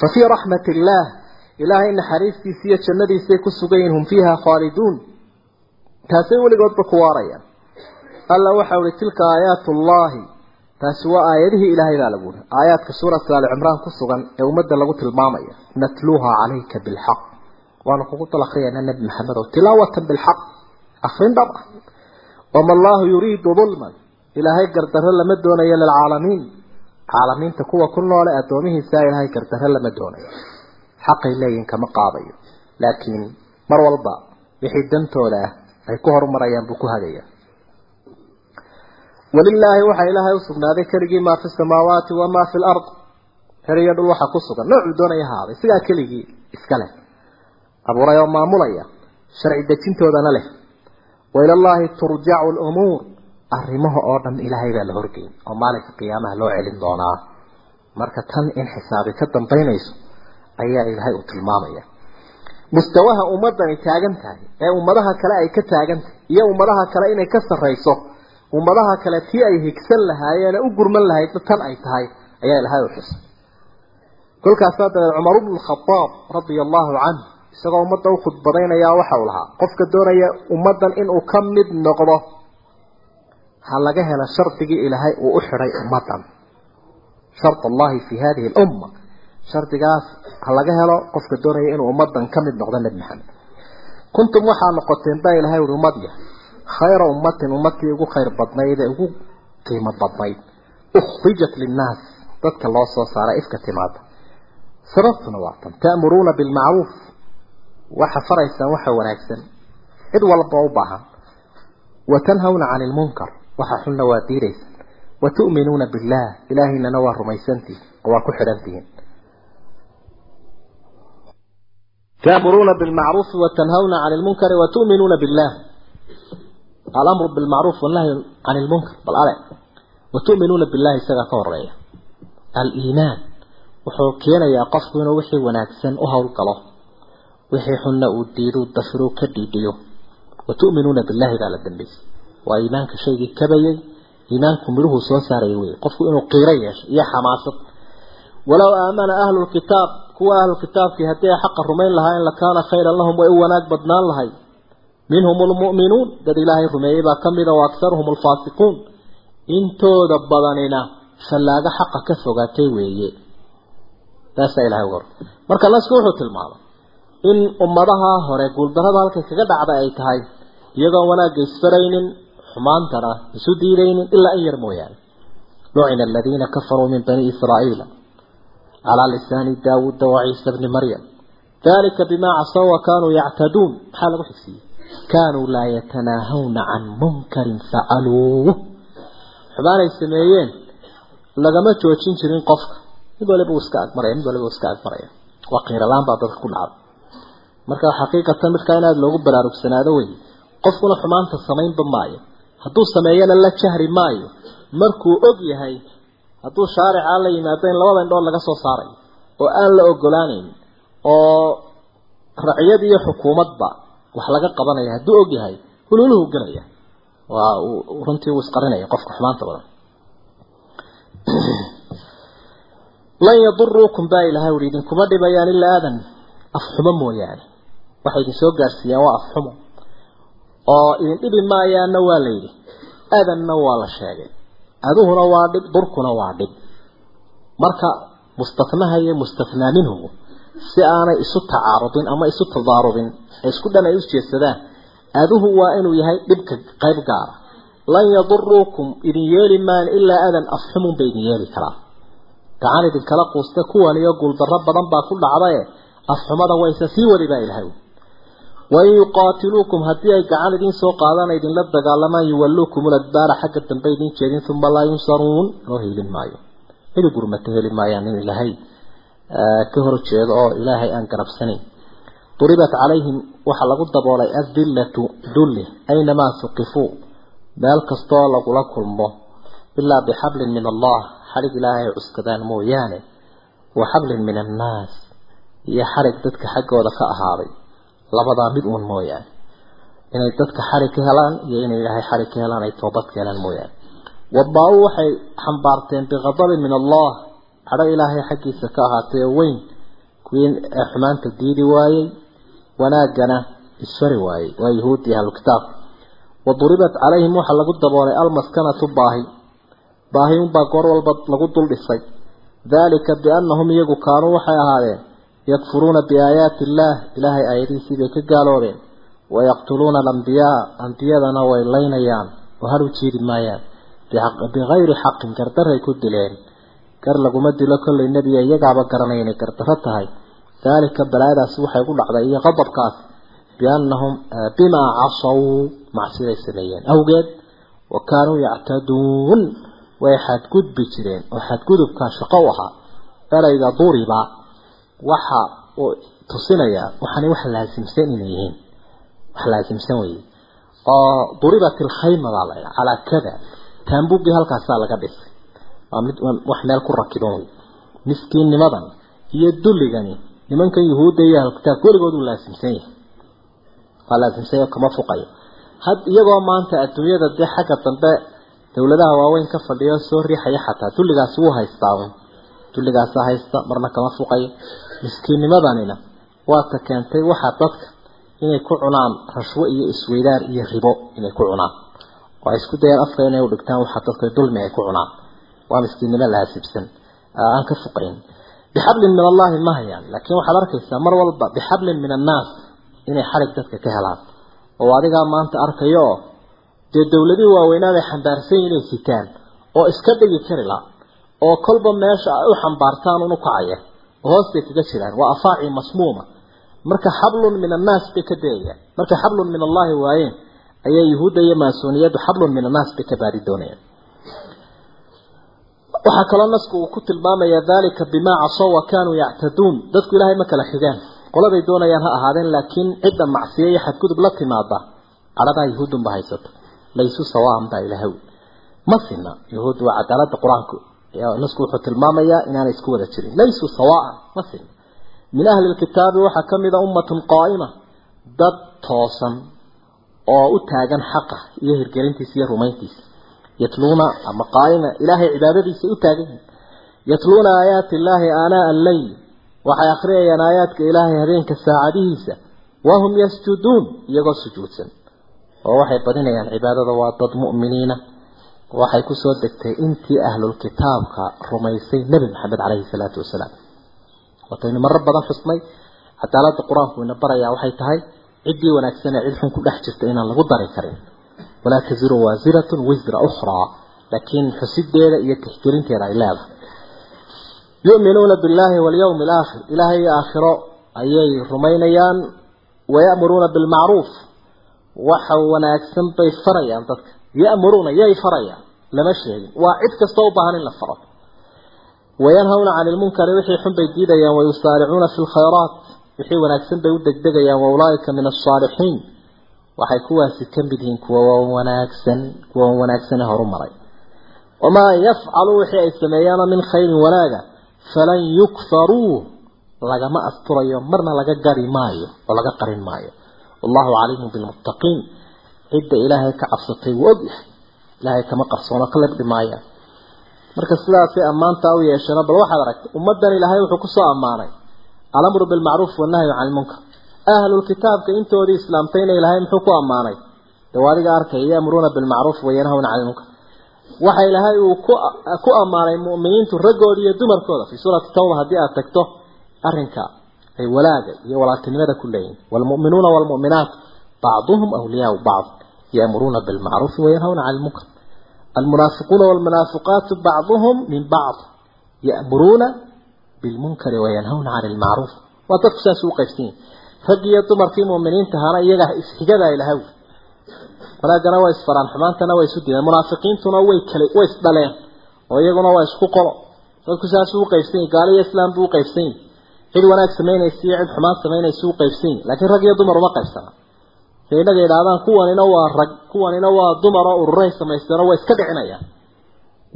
Fa fii raxmati illaah ilaahay naxariistiisa iyo jannadiisay ku sugan yihiin hum fiiha khaaliduun taasay weligoodba ku waarayaan alla waxau ihi tilka aayaatu llaahi taasi waa aayadihii ilaahay baa lagu yihi aayaadka suuratu aali cimraan ku sugan ee ummadda lagu tilmaamaya natluuha calayka bilxaq waanu kugu dal akriyaynaa nebi maxamed oo tilaawatan bilxaq akrin dhab ah. Wama allaahu yuriidu dulman. Ilaahay gardarro lama doonayo lilcaalamiin. Caalamiinta kuwa ku noole addoomihiisaa ilaahay gardarro lama doonayo. Xaqay leeyihiin kama qaadayo. Laakiin mar walba wixii dantooda ah ay ku horumarayaan buu ku hagaya walilaahi waxaa ilaahay u sugnaaday keligii maa fi samaawaati wamaa fi lard heriyo dhul waxaa ku sugan. Noocuu doonaya ahaaday. Sidaa keligii iska leh. Abuuray oo maamulaya. Sharci dejintoodana leh. Wailallaahi turjacu lumuur arrimaha oo dhan ilaahay baa la horgeyn. Oo maalinka qiyaamaha loo celin doonaa. Marka tan in xisaabi ka dambaynayso ayaa ilaahay uu tilmaamaya. Mustawaha ummadani taagan tahay. Ee ummadaha kale ay ka taagan iyo ummadaha kale inay ka sarrayso ummadaha kale tii ay higsan lahaayeen u gurman lahayd tan ay tahay ayaa ilahay u xusay kolkaasaa dabeed cumar bnu khadaab radia allahu canhu isagoo ummadda u khudbadaynayaa waxa uu lahaa qofka doonaya ummaddan inuu ka mid noqdo ha laga helo shardigii ilaahay uu u xidhay ummaddan. Shard allahi fi hadihi lumma shardigaas ha laga helo qofka doonaya inuu ummaddan ka mid noqdo nebi maxamed. Kuntum waxaa noqoteen baa ilahay uhi ummadya khayra ummatin ummadtii ugu khayr badnayd ee ugu qiimo badnayd ukhrijat linnaas dadka loo soo saaray ifka timaada sababtuna waa tan ta'muruuna bilmacruuf waxa faraysaan waxa wanaagsan cid walba u baahan wa tanhawna cani ilmunkar waxa xunna waa diidaysaan wa tu'minuuna billah ilaahaynana waa rumaysantihin oo waa ku xidhantihiin تأمرون بالمعروف وتنهون عن المنكر وتؤمنون بالله الأمر بالمعروف والنهي عن المنكر بالأرع وتؤمنون بالله سيغا كوريا الإيمان وحوكينا يا قفوين وحي وناكسن أهول قلو وحي حنا وديدو الدفرو كديديو وتؤمنون بالله قال الدنبيس وإيمانك شيء كبيي إيمانكم مروه سوساري وي قفو إنه قيريش يا حماسة ولو آمن أهل الكتاب كوا أهل الكتاب في هديه حق الرمين لها إن لكان خيرا لهم minhum lmu'minuun dad ilaahay rumeeyey baa ka mida ah, wa akharuhum alfaasiquun intooda badanina fallaaga xaqa ka fogaatay weeye. Taasaa ilahay uga hor marka lasku wuxuu tilmaamay in ummadaha hore guuldarada halkay kaga dhacday ay tahay iyagoon wanaagga isfaraynin xumaantana isu diidaynin ilaa in yar mooyaane. Lucina aladiina kafaruu min bani israa'iila calaa lisaani daawuuda waciisa bni maryam. Dalika bima casaw wa kaanuu yactaduun. Maxaa lagu xigsiiyey kaanuu laa yatanaahawna can munkarin facaluuh xumaanay sameeyeen lagama joojin jirin qofka. Mid waliba uu iska agmaraya mid waliba uu iska agmaraya waa qiiralaan baa dadka ku dhacda marka xaqiiqatan midkaa inaad loogu baraarugsanaado wey qofkuna xumaanta samaynba maayo. Hadduu sameeyana la jahri maayo. Markuu og yahay hadduu shaarica la yimaado in labada indhood laga soo saaray oo aan la ogolaanayn oo racyad iyo xukuumadba wax laga qabanaya hadduu og yahay hululuhu gelaya waa runtii uu isqarinaya qofka xumaanta badan. [CLEARS THROAT] Lan yaduruukum baa ilahay uri idinkuma dhibayaan ilaa aadan. Afxumo mooyaane. Waxay idin soo gaarsiiyaan waa afxumo. Oo idin dhibi maayaanna waa la yidhi aadanna waa la sheegay. Aduhuna waa dhib durkuna waa dhib. Marka mustafnaha iyo mustafnaa minhu si aanay isu tacaarudin ama isu tadaarubin isku dhan ay u aduhu waa inuu yahay dhibka qayb gaara. Lan yaduruukum idin yeeli maan ilaa adan afxumun bay idin yeeli karaa gacan idin kala quusta kuwan iyo guuldarro badan baa ku dhacdae afxumada wayse sii wadi baa ilahay wain yuqaatiluukum haddii ay gacan idin soo qaadaan idinla dagaalamaan yuwalluukum ladbaara xagga dambe idin jeedin uma laa yunsaruun loo helin maayo. Heli gurmata heli maayaan in ilaahay ka hor jeedo oo ilaahay aan garabsanayn duribat calayhim waxaa lagu daboolay adillatu dulli aynamaa suqifuu meel kastoo lagula kulmo ilaa bixablin min allah xadhig ilaahay ay cuskadaan mooyaane wa xablin min annaas iyo xadhig dadka xaggooda ka ahaaday labadaa mid uun mooyaane. Inay dadka xarig ka helaan iyo inay ilaahay xarig ka helaan ay toobad ka helaan mooyaane. Wabaa-u waxay xambaarteen biqadabin min allah cadho ilaahay xaggiisa ka ahaatay oo weyn kuwii xumaanta diidi waayey wanaaggana isfari waayey. Waa ahlukitaab wa duribat calayhim waxaa lagu daboolay almaskanatu baahi. Baahi unbaa goor walba lagu dul dhisay. Daalika biannahum iyagu kaanuu waxay ahaadeen yakfuruuna biaayaati illaah. Ilaahay aayadihiisii bay ka gaaloobeen. Wayaqtuluuna alambiyaa ambiyadana way laynayaan. Oo har u jiidi maayaan. Bikayri xaqin gardaray ku dileen gar laguma dilo kollay nebiga iyagaaba garanaya inay gardarro tahay. Daalika balaadaasi waxay ku dhacday iyo qadabkaas biannahum bimaa casaw macsiday sameeyeen. Awgeed wa kaanuu yactaduun way xadgudbi jireen oo xadgudubkaa shaqo u ahaa. Erayga duriba waxa uu tusinayaa waxaana wax laasimsan inay yihiin. Wax laasimsan weeye. Oo duribat alkhayma baa la yidhaha calaa kada taambuggii halkaasaa laga dhisay mid wax meel ku rakiban miskiinnimadan iyo dulligani nimankan yuhuudda iyo ahlukitaabka weligood uu laasimsan yahay. Waa laasimsan kama fuqayo. Had iyagoo maanta adduunyada dee xagga dambe dowladaha waaweyn ka fadhiyo soo riixaya xataa dulligaasi wuu haystaa un dulligaasa haysta marna kama fuqayo. Miskiinnimadanina waata keentay waxaa dadka inay ku cunaan rashwo iyo isweydaar iyo ribo inay ku cunaan. Oo ay isku dayaan afka inay u dhigtaan waxaa dadka dulmi ay ku cunaan waa miskiinnimo laasibsan aan ka fuqayn. Bixablin min allahi ma hayaan laakiin waxaad arkaysaa mar walba bixablin min annaas inay xarig dadka ka helaan. Oo adigaa maanta arkayo dee dowladihii waaweynaaday xambaarsan inay sitaan oo iska dhigi kari la oo kolba meesha ay u xambaartaan unu kacaya oo hoostay kaga jiraan waa afaaci masmuuma. Marka xablun min annaas bay ka dayayaan marka xablun min allahi waayeen ayaa yuhuudda iyo maasuuniyaddu xablun min annaas bay ka baari doonayaan waxaa kaloo nasku uu ku tilmaamayaa dalika bimaa casow wa kaanuu yactaduun. Dadku ilaahay ma kala xigaan. Qoladay doonayaan ha ahaadeen laakiin cidda macsiya iyo xadgudub la timaada cadhadaa yuhuudunba haysato laysu sawaan baa ilahaw ma sina yuhuud waa cadaalada qur'aanku. Nasku wuxuu tilmaamayaa inaanay isku wada jirin. Laysuu sawaan ma sina min ahli lkitaabi waxaa ka mida ummatun qaa'ima. Dad toosan oo u taagan xaqa iyo hirgelintiisa iyo rumayntiisa yatluuna ama qaa'ima ilaahay cibaadadiisa u taagan yatluuna aayaati illaahi aanaa alleyl waxay akhriyayaan aayaadka ilaahay habeenka saacadihiisa. Wahum yasjuduun iyagoo sujuudsan. Oo waxay badinayaan cibaadada waa dad mu'miniina. Waxay ku soo degtay intii ahlulkitaabka rumaysay nebi maxamed caleyhi salaatu wasalaam. Wataynu marar badan xusnay cadaalada qur'aanku ina barayaa waxay tahay ciddii wanaagsan ee cid xun ku dhex jirta inaan lagu dari karin walaa taziru waasiratun wisra ukhraa laakiin xusideeda iyo tixgelinteeda ay leedahay. Yu'minuuna billaahi walyawmi alaakhir ilaahay aakhiro ayay rumaynayaan wayamuruuna bilmacruuf waxa wanaagsan bay farayaan dadka. Ya'muruuna yay farayaan lama sheegin waa cid kasta u baahan in la faro. Wayanhawna cani lmunkari wixii xun bay diidayaan wayusaaricuuna fi lkhayraat wixii wanaagsan bay u degdegayaan min asaalixiin waxay kuwaasi ka mid yihiin kuwa wanaagsan kuwa wanaagsane horumaray wamaa yafcalu wixii ay sameeyaana min khayrin wanaaga falan yukfaruu lagama asturayo marna laga gari maayo oo laga qarin maayo. Wallahu caliimun bilmuttaqiin. Cidda ilaahay ka cabsatay wuu ogyahay ilaahay kama qarsoono ka labdhi maayaan marka sidaasay ammaantaa u yeeshana bal waxaad aragtay ummaddan ilaahay wuxuu ku soo ammaanay. Alamru bilmacruuf wannahyu cani lmunkar ahlulkitaabka intoodii islaamtayna ilaahay muxuu ku ammaanay? Dee adiga arkaya yaamuruuna bilmacruuf wayanhawna cani lmunkar waxa ilaahay uu ku ammaanay mu'miniintu raggooda iyo dumarkooda fii suurati tawba haddii aad tagto arrinka ay walaaga iyo walaaltinimada ku leeyihiin waalmu'minuuna waalmu'minaat bacduhum awliyaau bacd. Yaamuruuna bilmacruufi wayanhawna cani lmunkar almunaafiquuna waalmunaafiqaatu bacduhum min bacd. Ya'muruuna bilmunkari wayanhawna cani lmacruuf waa dadku saas u qaybsan rag iyo dumarkii mu'miniinta ahana iyaga isxigada ilahaw wanaagana waa isfaraan xumaantana waa isu dileen munaafiqiintuna way kale way isdhaleen oo iyaguna waa isku qolo dadku saas u qaybsan gaalo iyo islaam buu qaybsan cid wanaag samaynaysa iyo cid xumaan samaynaysa u qaybsan laakiin rag iyo dumar uma qaybsana dee innaga idhaahdaan kuwanina waa rag kuwanina waa dumar oo ururay samaysteenoo waa iska dhicinayaan.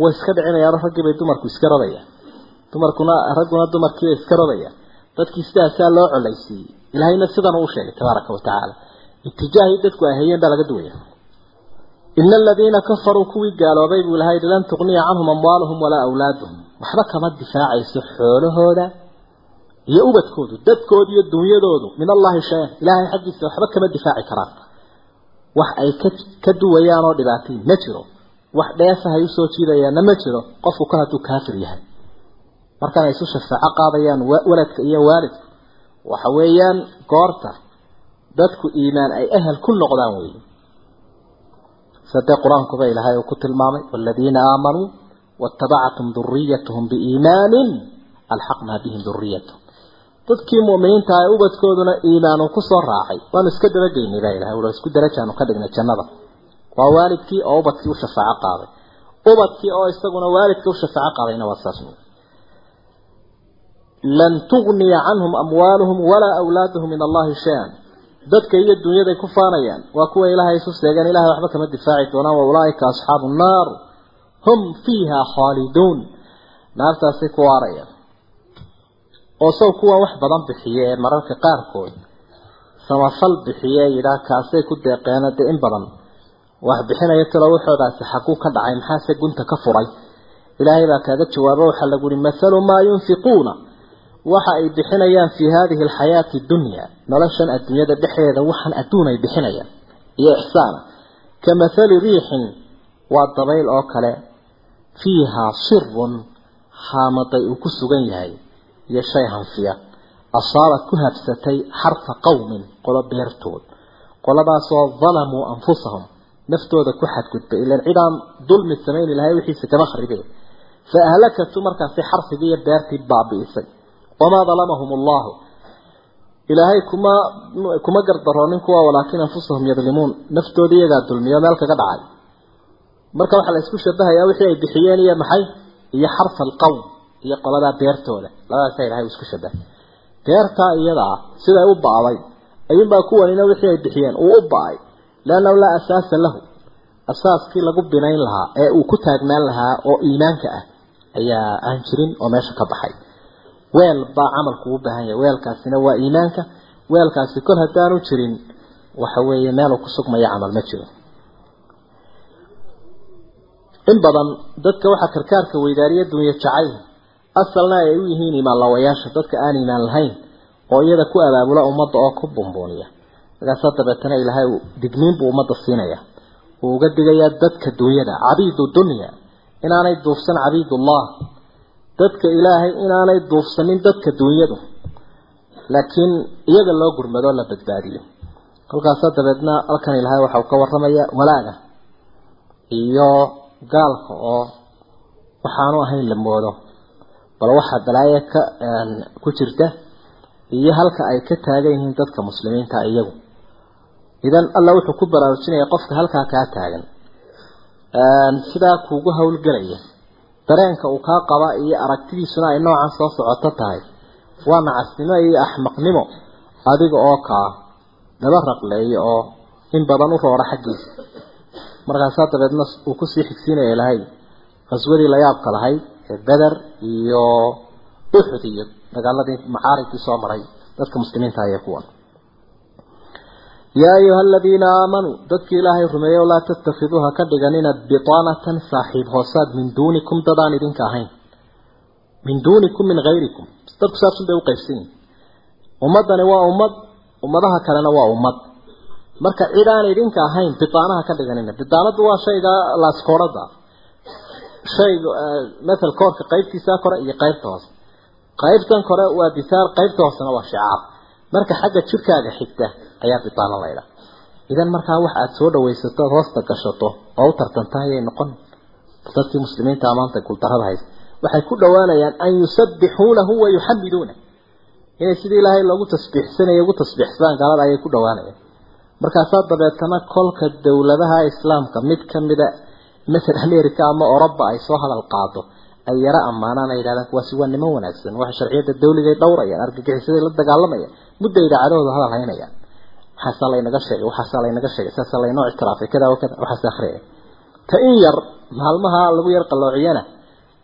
Way iska dhicinayaan raggii bay dumarku iska radayaan. Dumarkuna ragguna dumarkii bay iska radayaan. Dadkii sidaasaa loo colaysiiyey ilaahayna sidan uu sheegay tabaaraka wa tacaala. Dadku ay hayeen baa laga duwaya. Ina aladiina kafaruu kuwii gaaloobay buu ilahay lan tuqniya canhum amwaaluhum walaa awlaaduhum waxba kama difaacayso xoolahooda iyo ubadkoodu dadkoodu iyo dunyadoodu. Min allahi shay-an xaggiisa waxba kama difaaci karaan. Wax ay ka ka duwayaan oo dhibaatayn ma jiro. Wax dheefahay u soo jiidayaanna ma jiro. Qofku kal hadduu kaafir yahay. Markaan ay isu shafaaco qaadayaan waladka iyo waalidka waxa weeyaan goorta dadku iimaan ay ahal ku noqdaan weeye sadee qur'aankuba ilaahay uu ku tilmaamay waladiina aamanuu waatabacathum duriyatuhum biiimaanin alxaqnaa bihim duriyatahum dadkii mu'miniinta ah ubadkooduna iimaanu ku soo raacay waanu iska dabageynay baa ilahay ula isku darajaanu ka dhignay jannada. Waa waalidkii oo ubadkii u shafaaco qaaday. Ubadkii oo isaguna waalidka u qaadayna waa saas lan tugniya canhum amwaaluhum walaa awlaaduhum min allahi shay-an dadka iyo dunyaday ku faanayaan waa kuwa ilaahay isu seegeen ilahay waxba kama difaaci doonaan wa ulaaika asxaabu nnaar hum fiiha khaaliduun naartaasay ku waarayaan oo saw kuwa wax badan bixiye ee mararka qaarkood samafal bixiye yidhaah kaasay ku deeqeena dee in badan wax bixinaya talo waxoodaasi xaguu ka dhacay maxaase gunta ka furay ilaahay baa kaaga jawaabo waxaa lagu yihi mathalu maa yunfiquuna waxa ay bixinayaan fii hadihi alxayaati dunya noloshan adduunyada dhexdeeda waxaan adduun ay bixinayaan. Iyo ixsaana ka mathali riixin waa dabayl oo kale. Fiihaa sirun haamaday uu ku sugan yahay iyo shay hanfiya asaabad ku habsatay xarfa qowmin qolo beertood. Qoladaasoo dalamuu anfusahum naftooda ku xadgudbay. Ilan cidaan dulmi samayni lahay wixiisa kama kharibeen fa ahlakatu markaasi xarfigii iyo beertii baabi'isay wamaa dalamahum allahu ilaahay kuma kuma gardaroonin kuwa walaakin anfusahum yadlimuun naftooda iyagaa dulmiyo meel kaga dhacay marka waxaa la isku shabahayaa wixii ay bixiyeen iyo maxay iyo xarfa alqowm iyo qoladaa beertooda labadaasa ilahay isku shabahay beertaa iyada ah siday u ba'day ayuunbaa kuwanina wixii ay bixiyeen uu u ba'ay leannahu laa asaasa lahu asaaskii lagu binayn lahaa ee uu ku taagnaan lahaa oo iimaanka ah ayaa aan jirin oo meesha ka baxay weel baa camalku u baahan yahay. Weelkaasina waa iimaanka. Weelkaasi kol haddaanu jirin waxa weeye meeluu ku sugmaya camal ma jiro. In badan dadka waxaa karkaarka weydaariya dunya jacayl asalna ay u yihiin imaanlawayaasha dadka aan iimaan lahayn oo iyada ku abaabula ummadda oo ku bumbuuniya markaasaa dabeetana ilaahay digniin buu ummadda siinaya uu uga digayaa dadka dunyada cabiidu dunya. Inaanay duufsan cabiidullah dadka ilaahay inaanay duufsanin dadka dunyadu laakiin iyaga loo gurmado la badbaadiyo. Kolkaasa dabeedna halkan ilaahay waxa ka warramaya walaaga iyo gaalka oo waxaanu ahayn la moodo. Bal waxaa balaayo ka ku jirta iyo halka ay ka taagan yihiin dadka muslimiinta iyagu. Idan alla wuxuu ku baraarujinaya qofka halkaa kaa taagan. Sidaa kuugu howlgelaya dareenka uu kaa qaba iyo aragtidiisuna ay noocan soo socoto tahay. Waa nacasnimo iyo axmaqnimo adiga oo kaa daba raqleeya oo in badan u roora xaggiisa. Markaasaa dabeedna uu ku sii xigsiinaya ilaahay qaswadii la yaabka lahayd ee beder iyo uxud iyo dagaaladii macaarigkii soo maray. Dadka muslimiinta iyo kuwan yaa ayuha aladiina aamanuu dadkii ilaahay rumeeyo laa tattakhiduuha ka dhiganina bitaanatan saaxiib hoosaad min duunikum dadaan idinka ahayn min duunikum min hayrikum dadku saabsun bay u qaybsan yihiin ummaddani waa ummad ummadaha kalena waa ummad marka cid aan idinka ahayn bitaanaha ka dhiganina bitaanadu waa shayga laaskoorada shayga matal koorka qaybtiisa kore iyo qaybta hoose qaybtan kore waa bisaar qaybta hoosena waa shicaab marka xagga jirkaaga xigta ayaa bitaano la yidhaha idan markaa wax aada soo dhawaysato ood hoosta gashato oo u tartantaa ayay noqon. Dadkii muslimiinta maanta kuldarada haysta waxay ku dhowaanayaan an yusabbixuunahu wa yuxamiduuna inay sidii ilaahay loogu tasbiixsanaya ugu tasbiixsadaan gaalada ayay ku dhowaanayaan markaasaa dabeetana kolka dowladaha islaamka mid kamida masal america ama oroba ay soo hadal qaado ay yaro ammaanaan ay yidhahdaan kuwaasi waa niman wanaagsan. Waxa sharciyada dawligay dhowrayaan argagixisaday la dagaalamayaan mudda idaacadahooda hadal haynayaan waxaasaa laynaga sheegay waxaasaa laynaga sheegay saasaa laynoo ictiraafay kada wa kada waxaas akhriyay ta in yar maalmaha lagu yar qalloociyana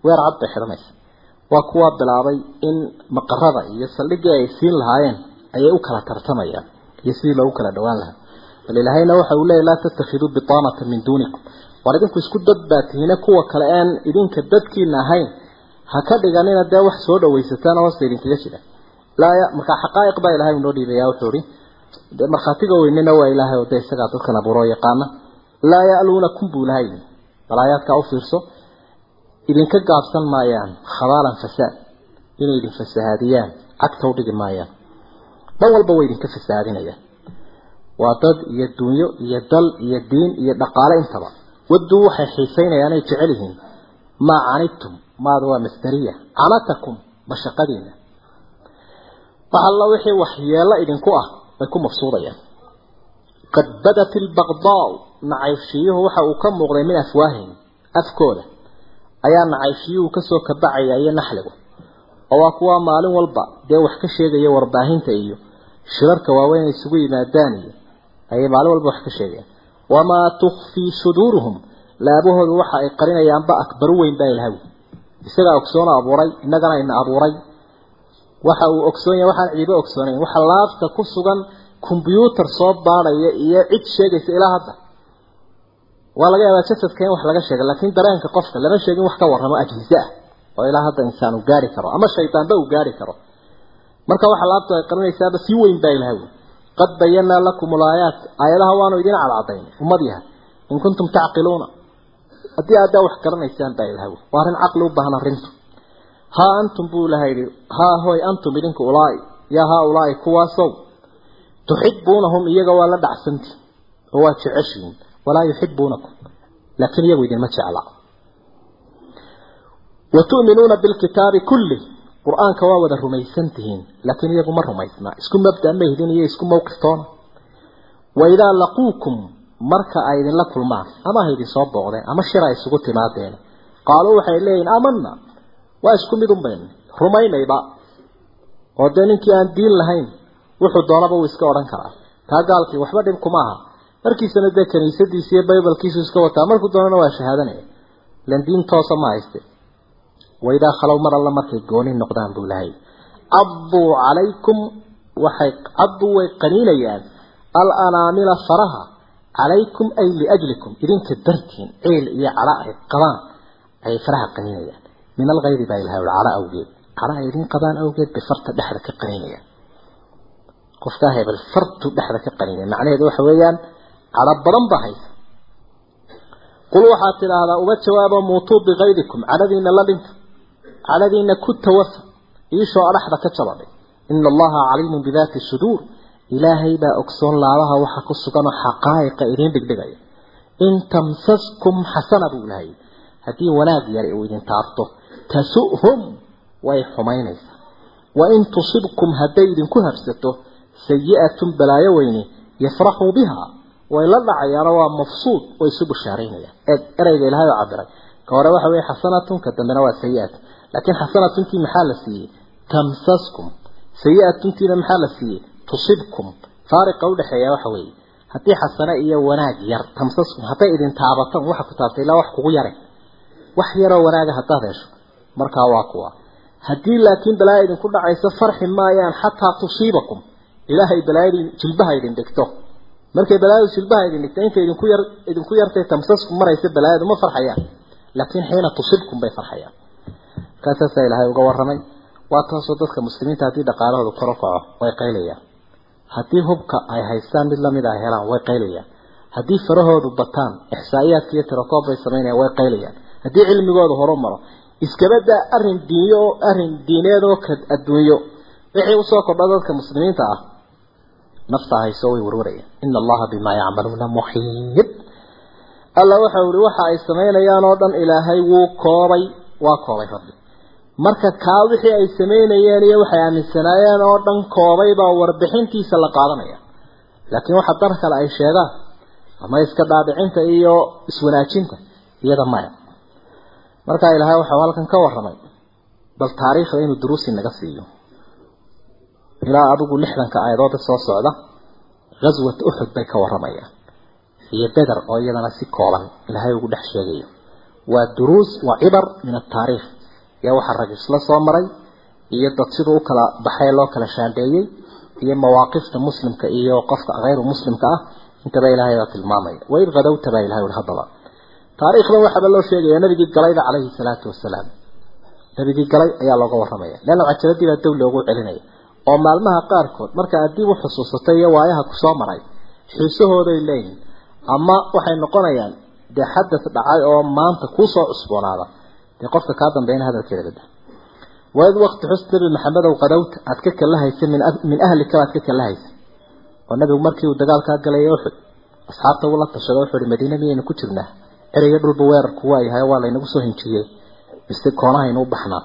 weer cad bay xidhanaysa waa kuwa bilaabay in maqarada iyo saldhigii ay siin lahaayeen ayay u kala tartamayaan iyo sidii loogu kala dhawaan lahaa. Bal ilaahayna waxa uu leeyahy laa tattakhiduu bitaanata min duunikum. War idinku isku dad baa kuwa kale aan idinka dadkiina ahayn. Ha ka dhiganina dee wax soo dhawaysataan hoosta idinkaga jira. Laa markaa xaqaa'iq baa ilahay unoo dhiibaya wuxuu ihi dee markhaatiga weynina waa ilaahay oo dee isagaa dadkan abuuroo yaqaana. Laa ya'luunakum buu ilahay bal aayaadkaa u fiirso idinka gaabsan maayaan khabaalan fasaad inay idin fasahaadiyaan cagta u dhigi maayaan. Dhan walba way idinka fasahaadinayaan waa dad iyo dunyo iyo dal iyo diin iyo dhaqaale intaba. Wadduu waxay xiisaynayaan ay jecel yihiin. Maa canidtum maada waa masdariya. Canatakum mashaqadiina wax alla wixii waxyeello idinku ah bay ku mafsuudayaan qad badat ilbaqdaau nacaybshiyuhu waxa uu ka muuqday min afwaahihim afkooda. Ayaa nacaybshiyuhu ka soo kabacaya iyo naxligu. Oo waa kuwa maalin walba dee wax ka sheegaya warbaahinta iyo shirarka waaweyn ay isugu yimaadaan iyo ayay maalin walba wax ka sheegayaan. Wamaa tukfii suduuruhum laabahoodu waxa ay qarinayaanba akbaru weyn baa ilahaw isagaa ogsoona abuuray innagana ina abuuray waxa uu ogsoon yahay waxaan ciibo ogsoonayn waxa laabta ku sugan combyuutar soo baadhaya iyo cid sheegaysa ilaa hadda. Waa laga yaabaa jasadka in wax laga sheega laakiin dareenka qofka lama sheegin wax ka warramo ajhize ah oo ilaa hadda insaan uu gaari karo ama shaydaanba uu gaari karo. Marka waxa laabtu ay qarinaysaaba sii weyn baa ilahay wey qad bayanaa lakum alaayaat aayadaha waanu idin cadcadayn ummad yahay. In kuntum tacqiluuna. Haddii aaddaa wax garanaysaan baa ilahay wey waa arrin caqli u baahan arrintu haa antum buu ilahay yidhi haa hoy antum idinku ulaa'i yaa haa ulaa'i kuwaasow tuxibuunahum iyaga waa la dhacsantiin oo waa jeceshiin walaa yuxibuunakum laakiin iyagu idinma jecla wa tu'minuuna bilkitaabi kullih qur'aanka waa wada rumaysantihiin laakiin iyagu ma rumaysna isku mabda ma hidin iyo isku mawqiftoona. Wa idaa laquukum marka ay idinla kulmaan ama ha idin soo booqdeen ama shir ay isugu timaadeen qaaluu waxay leeyihiin aamana waa isku mid un bayn rumaynayba oo dee ninkii aan diin lahayn wuxuu doonaba uu iska odhan karaa. Taa gaalkii waxba dhib kuma aha. Markiisana dee kaniisadiisa iyo baybalkiisu iska wataa. Markuu doonana waa shahaadanaya ilan diin toosa ma hayste. Waidaa khalow mar alla markay gooni noqdaan buu lahay cadduu calaykum waxay cadduu way qaniinayaan. Alanaamila faraha calaykum ay liajlikum idinka dartiin ceel iyo cadha ay qabaan ayay faraha qaniinayaan min alkayri baa ilahay ui cadho awgeed. Cadho ay idin qabaan awgeed bay farta dhexda ka qaniinayaan qofkaa hebel fartu dhexda ka qaniinaya macnaheedu waxa weeyaan cadho badan baa haysa. Qul waxaad tidhaahdaa uga jawaabo muutuu bikaydikum cadhadiina la dhinta cadhadiina ku tawafa iishoo adhaxda ka jabadhay ina allaha caliimun bidaati suduur. Ilaahay baa ogsoon laabaha waxa ku suganoo xaqaa'iqa idiin dhigdhigaya. In tamsaskum xasana buu ilahay haddii wanaag yari uu idin taabto tasu'hum way xumaynaysaa. Wain tusibkum hadday idinku habsato sayi'atun balaayo weyni yafraxuu biha way la dhacayaano waa mafsuud way isu bushaaraynayaan eeg ereyga ilahay oo cabiray ka hore waxa weeye xasanatun ka dambena waa sayi'at. Laakiin xasanatuntii maxaa la siiyey? Tamsaskum sayi'atuntiina maxaa la siiyey? Tusibkum. Faariqa udhexeeya waxa weeye haddii xasano iyo wanaag yar tamsaskum hadday idin taabatan waxa ku taabtay ilaa wax kugu yare. Wax yaroo wanaaga haddaad hesho markaa waa kuwa. Haddii laakiin balaaya idinku dhacayso farxi maayaan xataa tusiibakum. Ilaahay balaayadii jilbaha idin dhigto. Markay balaayadu jilbaha idin dhigto inta idinku yar idinku yartay tamsaskum maraysa balaayadu ma farxayaan. Laakiin xiina tusibkum bay farxayaan. Kaasaasaa ilaahay uga warramay. Waa taasoo dadka muslimiinta haddii dhaqaalahooda kor kaco way qaylayaan haddii hubka ay haystaan mid la mid ah helaan way qaylayaan haddii farahoodu bataan ixsaa'iyaadka iyo tirakoob bay samaynayaan way qaylayaan haddii cilmigooda horumaro iskabada arrin diinyo oo arrin diineed oo ka adduunyo. Wixii u soo kordha dadka muslimiinta ah nafta hayso way warwarayaan ina allaha bimaa yacmaluuna muxiib alla waxa uri waxa ay samaynayaan oo dhan ilaahay wuu koobay. Waa koobay rabbi marka kaa wixii ay samaynayeen iyo waxay aaminsanaayeen oo dhan koobay baa warbixintiisa la qaadanaya. Laakiin waxa dar kale ay sheegaan ama iska dhaadhicinta iyo iswanaajinta iyada maya markaa ilaahay waxau halkan ka warramay bal taariikhda inuu duruusi naga siiyo. Ilaa adigu lixdanka aayadooda soo socda ghaswat uxud bay ka warramayaan. Iyo beder oo iyadana si kooban ilaahay ugu dhex sheegayo. Waa duruus waa cibar min ataariikh iyo waxa rag isla soo maray iyo dad siduu u kala baxay loo kala shaandeeyey iyo mawaaqifta muslimka iyo qofka hayru muslimka ah intaba ilaahay baa tilmaamaya. Waid kadawta baa ilahay uri haddaba taariikhdan waxaaba loo sheegaya nabigii galayda calayhi salaatu wasalaam. Nabigii galay ayaa looga warramaya. Leanna cajaladii baa dow loogu celinaya. Oo maalmaha qaarkood marka aad dib u xusuusatay iyo waayaha ku soo maray xiisahooday leeyihiin ama waxay noqonayaan dee xadad dhacay oo maanta kuusoo cusboonaada. Dee qofka kaa dambeeyna hadalkeeda bada waid waqti xus nabi maxamedow qadowta aad ka kalahaysa min min ahlika aad ka kalahaysa oo nabigu markii uu dagaalkaa galay uxud asxaabta uu la tashada wuxuu ihi madiina miyaynu ku jirnaa ereyga dhulba weerarku waa yahay waa laynagu soo hinjiyey. Mise koonahaynu u baxnaa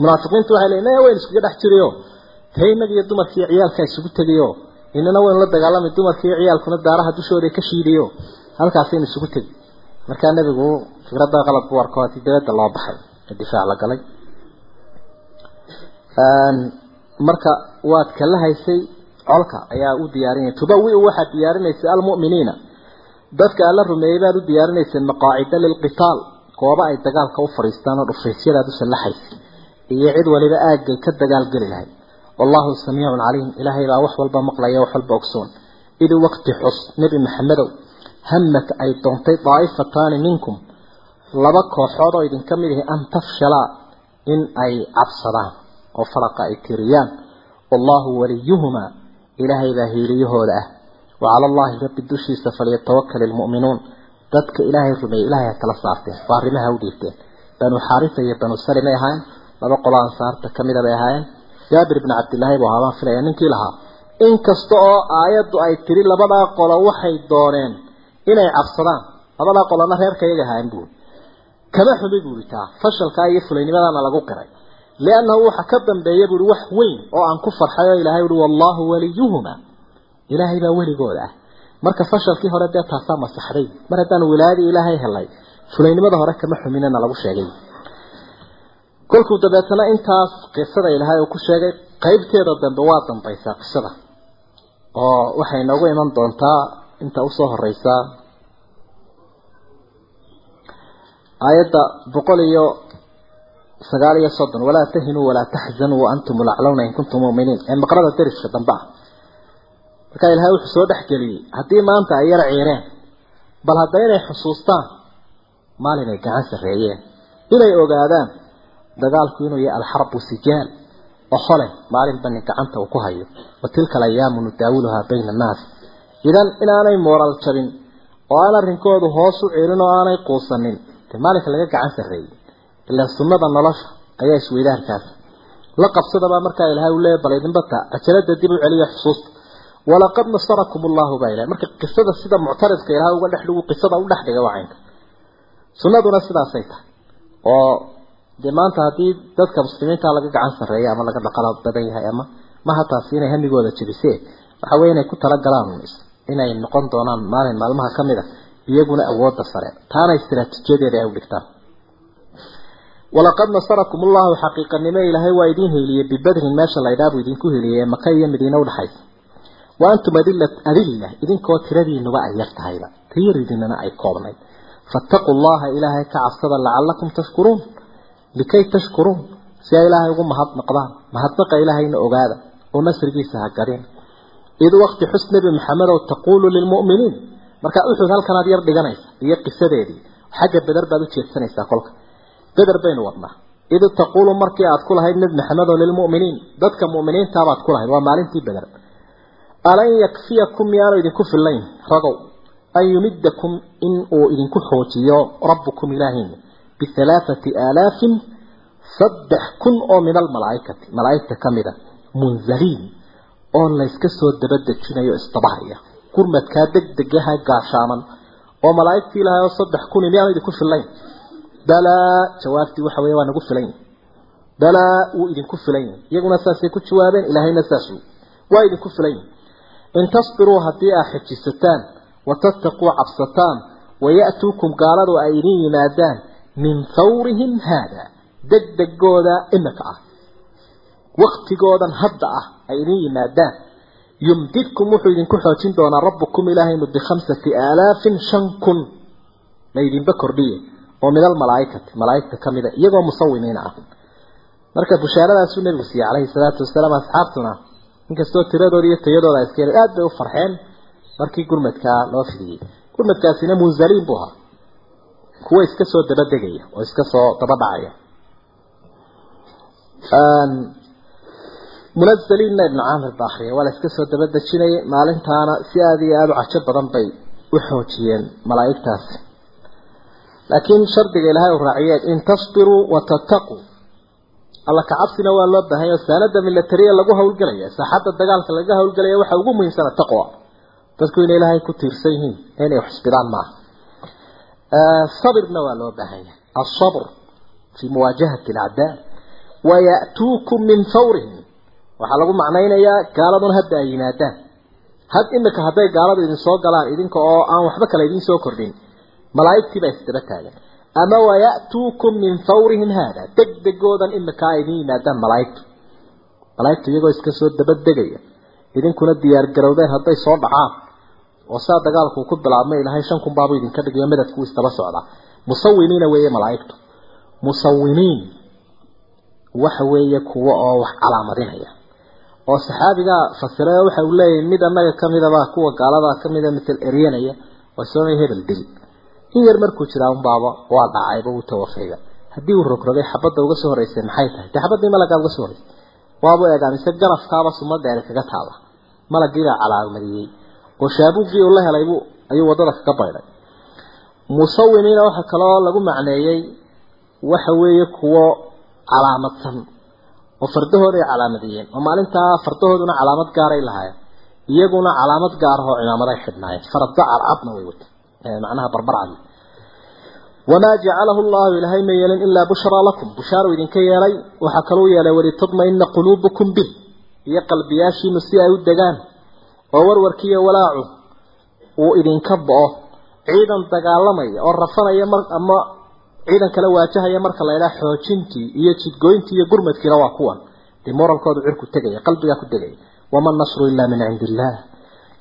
munaafiqiintu waxay leeyihiin waynu iskaga dhex jirayo tee innaga iyo dumarka iyo ciyaalkaa isugu tegayo inana waynu la dagaalamay dumarka iyo ciyaalkuna daaraha dushooda ka shiidayo halkaasaynu isugu tegi. Markaa nebigu fikradda qalad bu arko haddii dabadda loo baxay ee difaac la galay. Marka waad kala haysay colka ayaa u diyaarinaya. Tubawi waxaad diyaarinaysay almu'miniina dadka alla rumeeyey baad u diyaarinaysay maqaacida lilqitaal gooba ay dagaalka u fadhiistaan oo dhufaysyadaad u sallaxaysay iyo cid waliba aagay ka dagaalgeli lahayd wallahu samiicun caliim. Ilaahay baa wax walba maqlaya wax walba ogsoon. Id waqti xus nebi maxamedow hamat ay doontay daa'ifataani minkum. Laba kooxood oo idinka mid ihi an tafshalaa in ay cabsadaan oo faraqa ay tiriyaan. Wallahu waliyuhumaa. Ilaahay baa hiiliyahooda ah wa cala allahi rabbi dushiisa falyatawakal ilmu'minuun dadka ilaahay rumeeyey ilaahay ha kala saarteen waa arrimaha u dhiibteen banu xaarisa iyo banu salimay ahaayeen laba qolo ansaarta ka mida bay ahaayeen jaabir ibni cabdillaahi buu ahaa baan filaya ninkii lahaa inkasta oo aayaddu ay tiri labadaa qolo waxay dooneen inay cabsadaan labadaa qolona reerka iyaga ahaayeen buuri kama xumi buuri taa fashalkaa iyo fulaynimadaana lagu qiray liannahu waxa ilaahay baa weligooda ah. Marka fashalkii hore dee taasaa masaxday mar haddaan wilaayadii ilaahay helay fulaynimada hore kama xuminana lagu sheegay. Kolkuu dabeetana intaas qisada ilaahay uu ku sheegay qaybteeda dambe waa dambaysaa qisada oo waxay inoogu iman doontaa inta u soo horeysa aayadda boqol iyo sagaal iyo soddon walaa tahinuu walaa taxzanuu waantum laclawna in kuntum muminiin. Ee maqrada dariska dambe ah markaa ilaahay wuxuu soo dhexgeliyey haddii maanta ay yar ciireen bal hadda inay xusuustaan maalin ay gacan sarreeyeen. Inay ogaadaan dagaalku inuu yahay alxarbu sijaal oo hole maalinba nin gacanta uu ku hayo. Wa tilka alayaamu nudaawiluhaa bayna annaas. Idan inaanay mooral jabin oo aan arrinkoodu hoos u celin oo aanay quusanin dee maalinka laga gacan sarreeyey. Ilaa sunnada nolosha ayaa isweydaarkaas la qabsadabaa markaa ilaahay uu leeya bal idinbata cajalada dib u celiya xusuusta walaqad nasarakum allahu baa ilahay marka qisada sida muctaridka ilahay uga dhex dhigu qisada u dhex dhiga sunnaduna sidaasay tahay. Oo dee maanta haddii dadka muslimiinta laga gacan sarreeya ama laga dhaqala badan yahay ama maha taasi inay hamigooda jebisee waxa weye inay ku talagalaan inay noqon doonaan maalin maalmaha ka mid a iyaguna awoodda sare. Taana istiraatiijiyadeeda ay u dhigtaan. Walaqad nasarakum allahu xaqiiqanimo ilaahay waa idiin heliyey bibadrin meesha laydhaabu idinku heliyey maka iyo madiine udhaxaysa wa antum adilla adilla idinkoo tiradiinuba ay yar tahayba ay koobnayd fattaquu llaha ilaahay ka cabsada lacalakum tashkuruun likay tashkuruun si ay ilaahay ugu mahadnaqdaan mahadnaqa ilaahayna ogaada oo nasrigiisa ha garin id waqti xus nebi maxamedow taquulu lilmu'miniin marka uxud halkanaad yar dhiganaysa iyo qisadeedii xagga beder baad u jeedsanaysaa kolka beder baynu wadnaa id taquulu markii aad ku nebi maxamedow lilmu'miniin dadka mu'miniintaabaad ku lahayd waa maalintii beder alan yakfiyakum miyaanu idinku fillayn ragow an yumidakum in uu idinku xoojiyo rabbukum ilaahin bihalaathati aalaafin saddex kun oo min almalaaikati malaaigta ka mida munzaliin oo layska soo dabadejinayo istabahaya gurmadkaa degdegaha gaashaaman oo malaaigtii ilaahay oo saddex kun miyaanu idinku fillayn balaa jawaabtii waxa weeye waa nagu filan yihiin balaa wuu idinku filan yihiin iyaguna saasay ku jawaabeen ilaahayna saasuu waa idinku filan yihiin in tasbiruu haddii aad xejisataan watattaquu cabsataan waya'tuukum gaaladu ay idin yimaadaan min fawrihim haada degdegooda imika ah waktigoodan hadda ah ay idin yimaadaan yumdidkum wuxuu idinku xoojin doonaa rabbukum ilaahaynu bikhamsati aalaafin shan kun laydinba kordhiye oo min almalaaikati malaaigta ka mida iyagoo musawimiina ah marka bushaaradaasuu nebigu siiyey calayhi salaatu wasalaam asxaabtuna inkastoo tiradooda iyo tayadooda ay iska yar aada bay u farxeen markii gurmadkaa loo fidiyey. Gurmadkaasina munzaliin buu ahaa. Kuwa iska soo dabadegaya oo iska soo dabadhacaya. Munazaliinna ibnu caamir ba akhriya waa la iska soo dabadejinayay. Maalintaana si aada iyo aada u cajo badan bay u xoojiyeen malaa'igtaasi laakiin shardiga ilaahay uu raaciyee in tasbiruu watattaquu alla kacabsina waa loo baahan yahay saanada lagu howlgelaya saaxadda dagaalka laga howlgelaya waxa ugu muhiimsana taqwa. Dadku inay ilaahay ku tiirsan yihiin inay xusbidaan maaha sabirna waa loo baahan yahay asabr fi muwaajahati alacdaa waya'tuukum min fawrihim. Waxaa lagu macnaynayaa gaaladuna hadda ay yimaadaan had imika hadday gaaladu idin soo galaan idinka oo aan waxba kale idin soo kordhin malaa'igtii baa isdaba taagan ama waya'tuukum min fawrihim haada degdegoodan imika ay idin yimaadaan malaa'igtu malaa'igtu iyagoo iska soo dabadegaya idinkuna diyaar garowdeen hadday soo dhacaan oo saa dagaalku ku bilaabmay ilaahay shan kun baabu idinka dhigayo madadku istaba socdaa musawimiina weeye malaa'igtu musawimiin waxa weeye kuwa oo wax calaamadinaya oo saxaabigaa fasiray waxa uu leeyahay mid annaga kamidaba kuwa gaalada kamida mital eryanaya waa soomay hebel dil in yar markuu jiraa unbaaba waa dhacayba uu tawafayba haddii uu rogrogay xabadda uga soo horeysay maxay tahay? Dee xabaddii malagaa uga soo horeysay waabu eegaa mise garafkaaba sumadeeri kaga taada malagiibaa calaamadiyey oo shaabuuggii uu la helay buu ayuu waddada kaga baydhay. Musawimiina waxaa kaloo lagu macneeyey waxa weeye kuwo calaamadsan oo fardahooda ay calaamadiyeen oo maalintaa fardahooduna calaamad gaaray lahaayeen? Iyaguna calaamad gaar ah oo cimaamaday xidhnaayeen. Farada cadcadna way wata macnaha barbarcad wamaa jacalahu llahu ilaahay ma yeelin ilaa bushraa lakum. Bushaaru idinka yeelay waxaa kaluu yeelay walitadmaina quluubukum bih. Iyo qalbiyaashiinu si ay u degaan. Oo warwarkiiyo walaacu uu idinka bo-o. Ciidan dagaalamaya oo rafanaya mar ama ciidan kala waajahaya marka la idhaha xoojintii iyo jidgoyntii iyo gurmadkiina waa kuwan dee moralkoodu cirku tegaya qalbigaa ku tegaya. Wama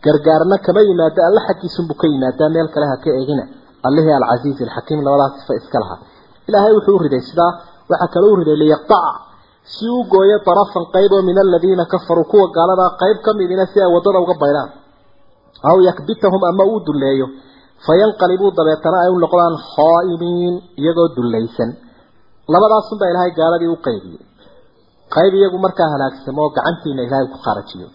gargaarna kama yimaada alla xaggiisunbuu ka yimaadaa meel kale ha ka eegina. Allihii alcasiiz alxakiim labadaas sifa iska lahaa. Ilaahay wuxuu u riday sidaa waxaa kale u riday liyaqtaca si uu gooyo darafan qayb min aladiina kafaruu kuwa gaaladaa qayb ka midina si ay waddada uga baydhaan aw yakbitahum ama uu dulleeyo. Fayanqalibuu dabeetana ay u noqdaan khaa'imiin iyagoo dullaysan. Labadaasunbaa ilaahay gaaladii u qaybiyey. Qayb iyagu markaa halaagsamo gacantiina ilaahay ku kharajiyo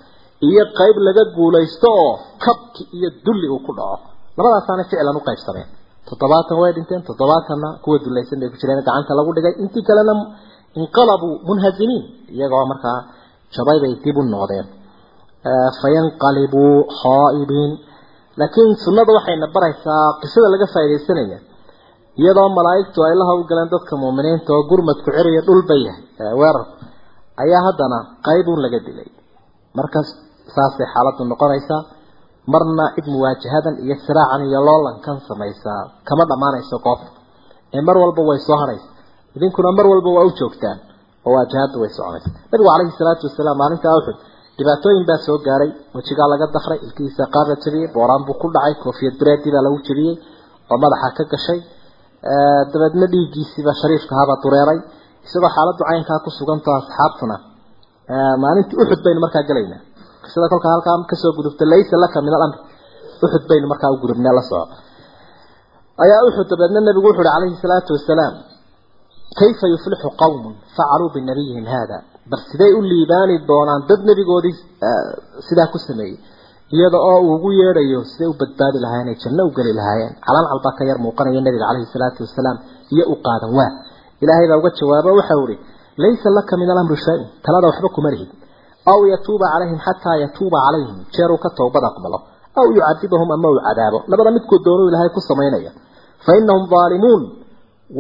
iyo qayb laga guulaysto oo kabki iyo dulli uu ku dhaco. Labadaasaana ficlan u qaybsameen toddobaatan way dhinteen toddobaatanna kuwa dulaysan bay ku jireen gacanta lagu dhigay. Intii kalena inqalabuu munhazimiin iyagoo markaa jabay bay dib u noqdeen. Fayanqalibuu khaa'ibiin laakiin sunnada waxayna baraysaa qisada laga faaidaysanaya iyadoo malaa'igtu ay la howlgaleen dadka muuminiinta oo gurmadku ceriya dhulba yahay. Weerarku ayaa haddana qaybuun laga dilay. Markaas saasay xaaladdu noqonaysaa. Marna cid muwaajahadan iyo siraacan iyo loolankan samaysaa kama dhammaanayso goobta ee mar walba way soo idinkuna mar walba waa u joogtaan oo waajahadda way soconaysa. Nabigu calayhi salaatu wasalaam maalintaa uxud dhibaatooyin baa soo gaaray wejigaa laga dakray ilkihiisa qaar la jabiyey booraan buu ku dhacay koofiyad bireedii baa lagu jabiyey oo madaxa ka gashay. Dabeedna dhiiggiisiiba shariifka habaa dureeray. Isagoo xaaladdu caynkaa ku sugantao asxaabtuna. Maalintii uxud baynu markaa gelaynaa qisada kolkaa halkaa ka soo gudubta laysa laka min alamr uxud baynu markaa u gudubnee la soco ayaa uxud dabeedna nabigu wuxu uhi calayhi salaatu wasalaam kayfa yuflixu qawmun facaluu binabiyihim haada bal siday u liibaani doonaan dad nebigoodii sidaa ku sameeyey? Iyada oo uu ugu yeedhayo siday u badbaadi lahaayeen ay janno u geli lahaayeen? Calaan calbaa ka yar muuqanaya nabiga calayhi salaatu wasalaam iyo u qaadan waa. Ilaahay baa uga jawaabo waxau ihi laysa laka min alamri shay. Talada waxba kuma lihid aw yatuuba calayhim xataa yatuuba calayhim jeeruu ka toobad aqbalo aw yucadibahum ama uu cadaabo labada midkood doonuu ilaahay ku samaynaya fa inahum daalimuun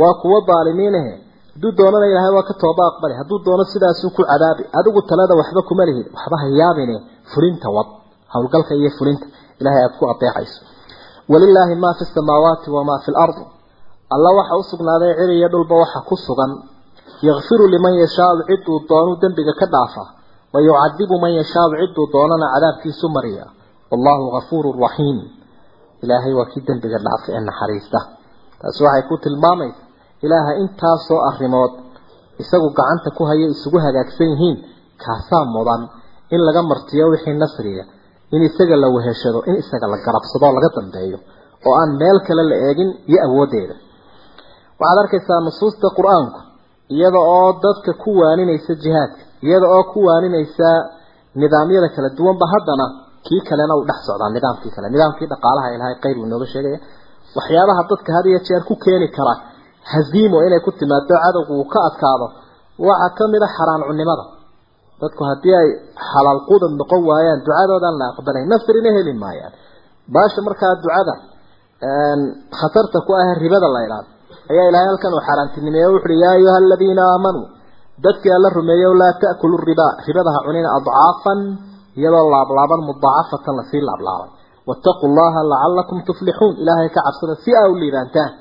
waa kuwo daalimiinahe hadduu doonana ilaahay waa ka tooba aqbali hadduu doono sidaasuu ku cadaabi adigu talada waxba kuma lihid waxba ha yaabine fulinta wad howlgalka iyo fulinta ilaahay aada ku adeecayso walilaahi maa fi samaawaati wamaa fi lardi alla waxa u sugnaaday cir iyo dhulba waxa ku sugan yakfiru liman yashaau ciduu doonuu dembiga ka dhaafa wa yucadibu man yashaau ciduu doonana cadaabkiisu mariya wallahu gafuuru raxiim ilaahay waa kii dembiga dhaafa ee naxariista taasi waxay ku tilmaamaysa ilaaha intaasoo arrimood isagu gacanta ku haya isugu hagaagsan yihiin kaasaa mudan in laga martiyo wixii nasriga in isaga la weheshado in isaga la garabsado laga dambeeyo oo aan meel kale la eegin iyo awooddeeda waxaad arkaysaa nusuusta qur'aanku iyada oo ku waaninaysa nidaamyada kala duwanba haddana kii kalena uu dhex socdaa nidaamkii kale. Nidaamkii dhaqaalaha ilaahay qayb uu inooga sheegaya. Waxyaabaha dadka had iyo jeer ku keeni kara haziimo inay ku timaado cadowgu uu ka adkaado waxaa ka mid a xaraan cunnimada. Dadku haddii ay xalaal qudad noqon waayaan ducadoodaan la aqbalayn nasrina heli maayaan. Baasha markaa ducada khatarta ku ah ribada la idhaado ayaa ilaahay halkan uu xaaraantinimeeye wuxu uhi yaa ayuha aladiina aamanuu dadkii alla rumeeyow laa ta'kulu ribaa ribadaha cunina adcaafan iyadoo laablaaban mudaacafatan la sii laablaabay wattaquu llaha lacalakum tuflixuun. Ilaahay ka cabsada si aa u liibaantaan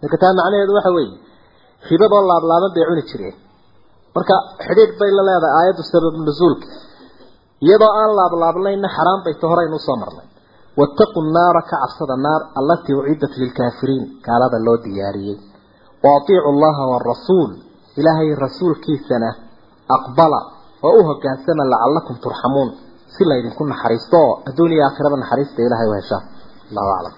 marka taa macnaheedu waxa weeye ribadoo laablaaban bay cuni jireen. Marka xidhiidh bay la leedahay aayaddu sabab nusuulka iyadoo aan laablaabnayna xaraan bay ta horaynu u soo marnay wattaquu naara ka cabsada naar allatii ucidat lilkaafiriin. Gaalada loo diyaariyey. Wa atiicu allaha waarasuul ilaahay rasuulkiisana aqbala oo u hogaansama lacallakum turxamuun si laydinku naxariisto oo adduun iyo aakhiraba naxariista ilaahay u heshaan allahu aclam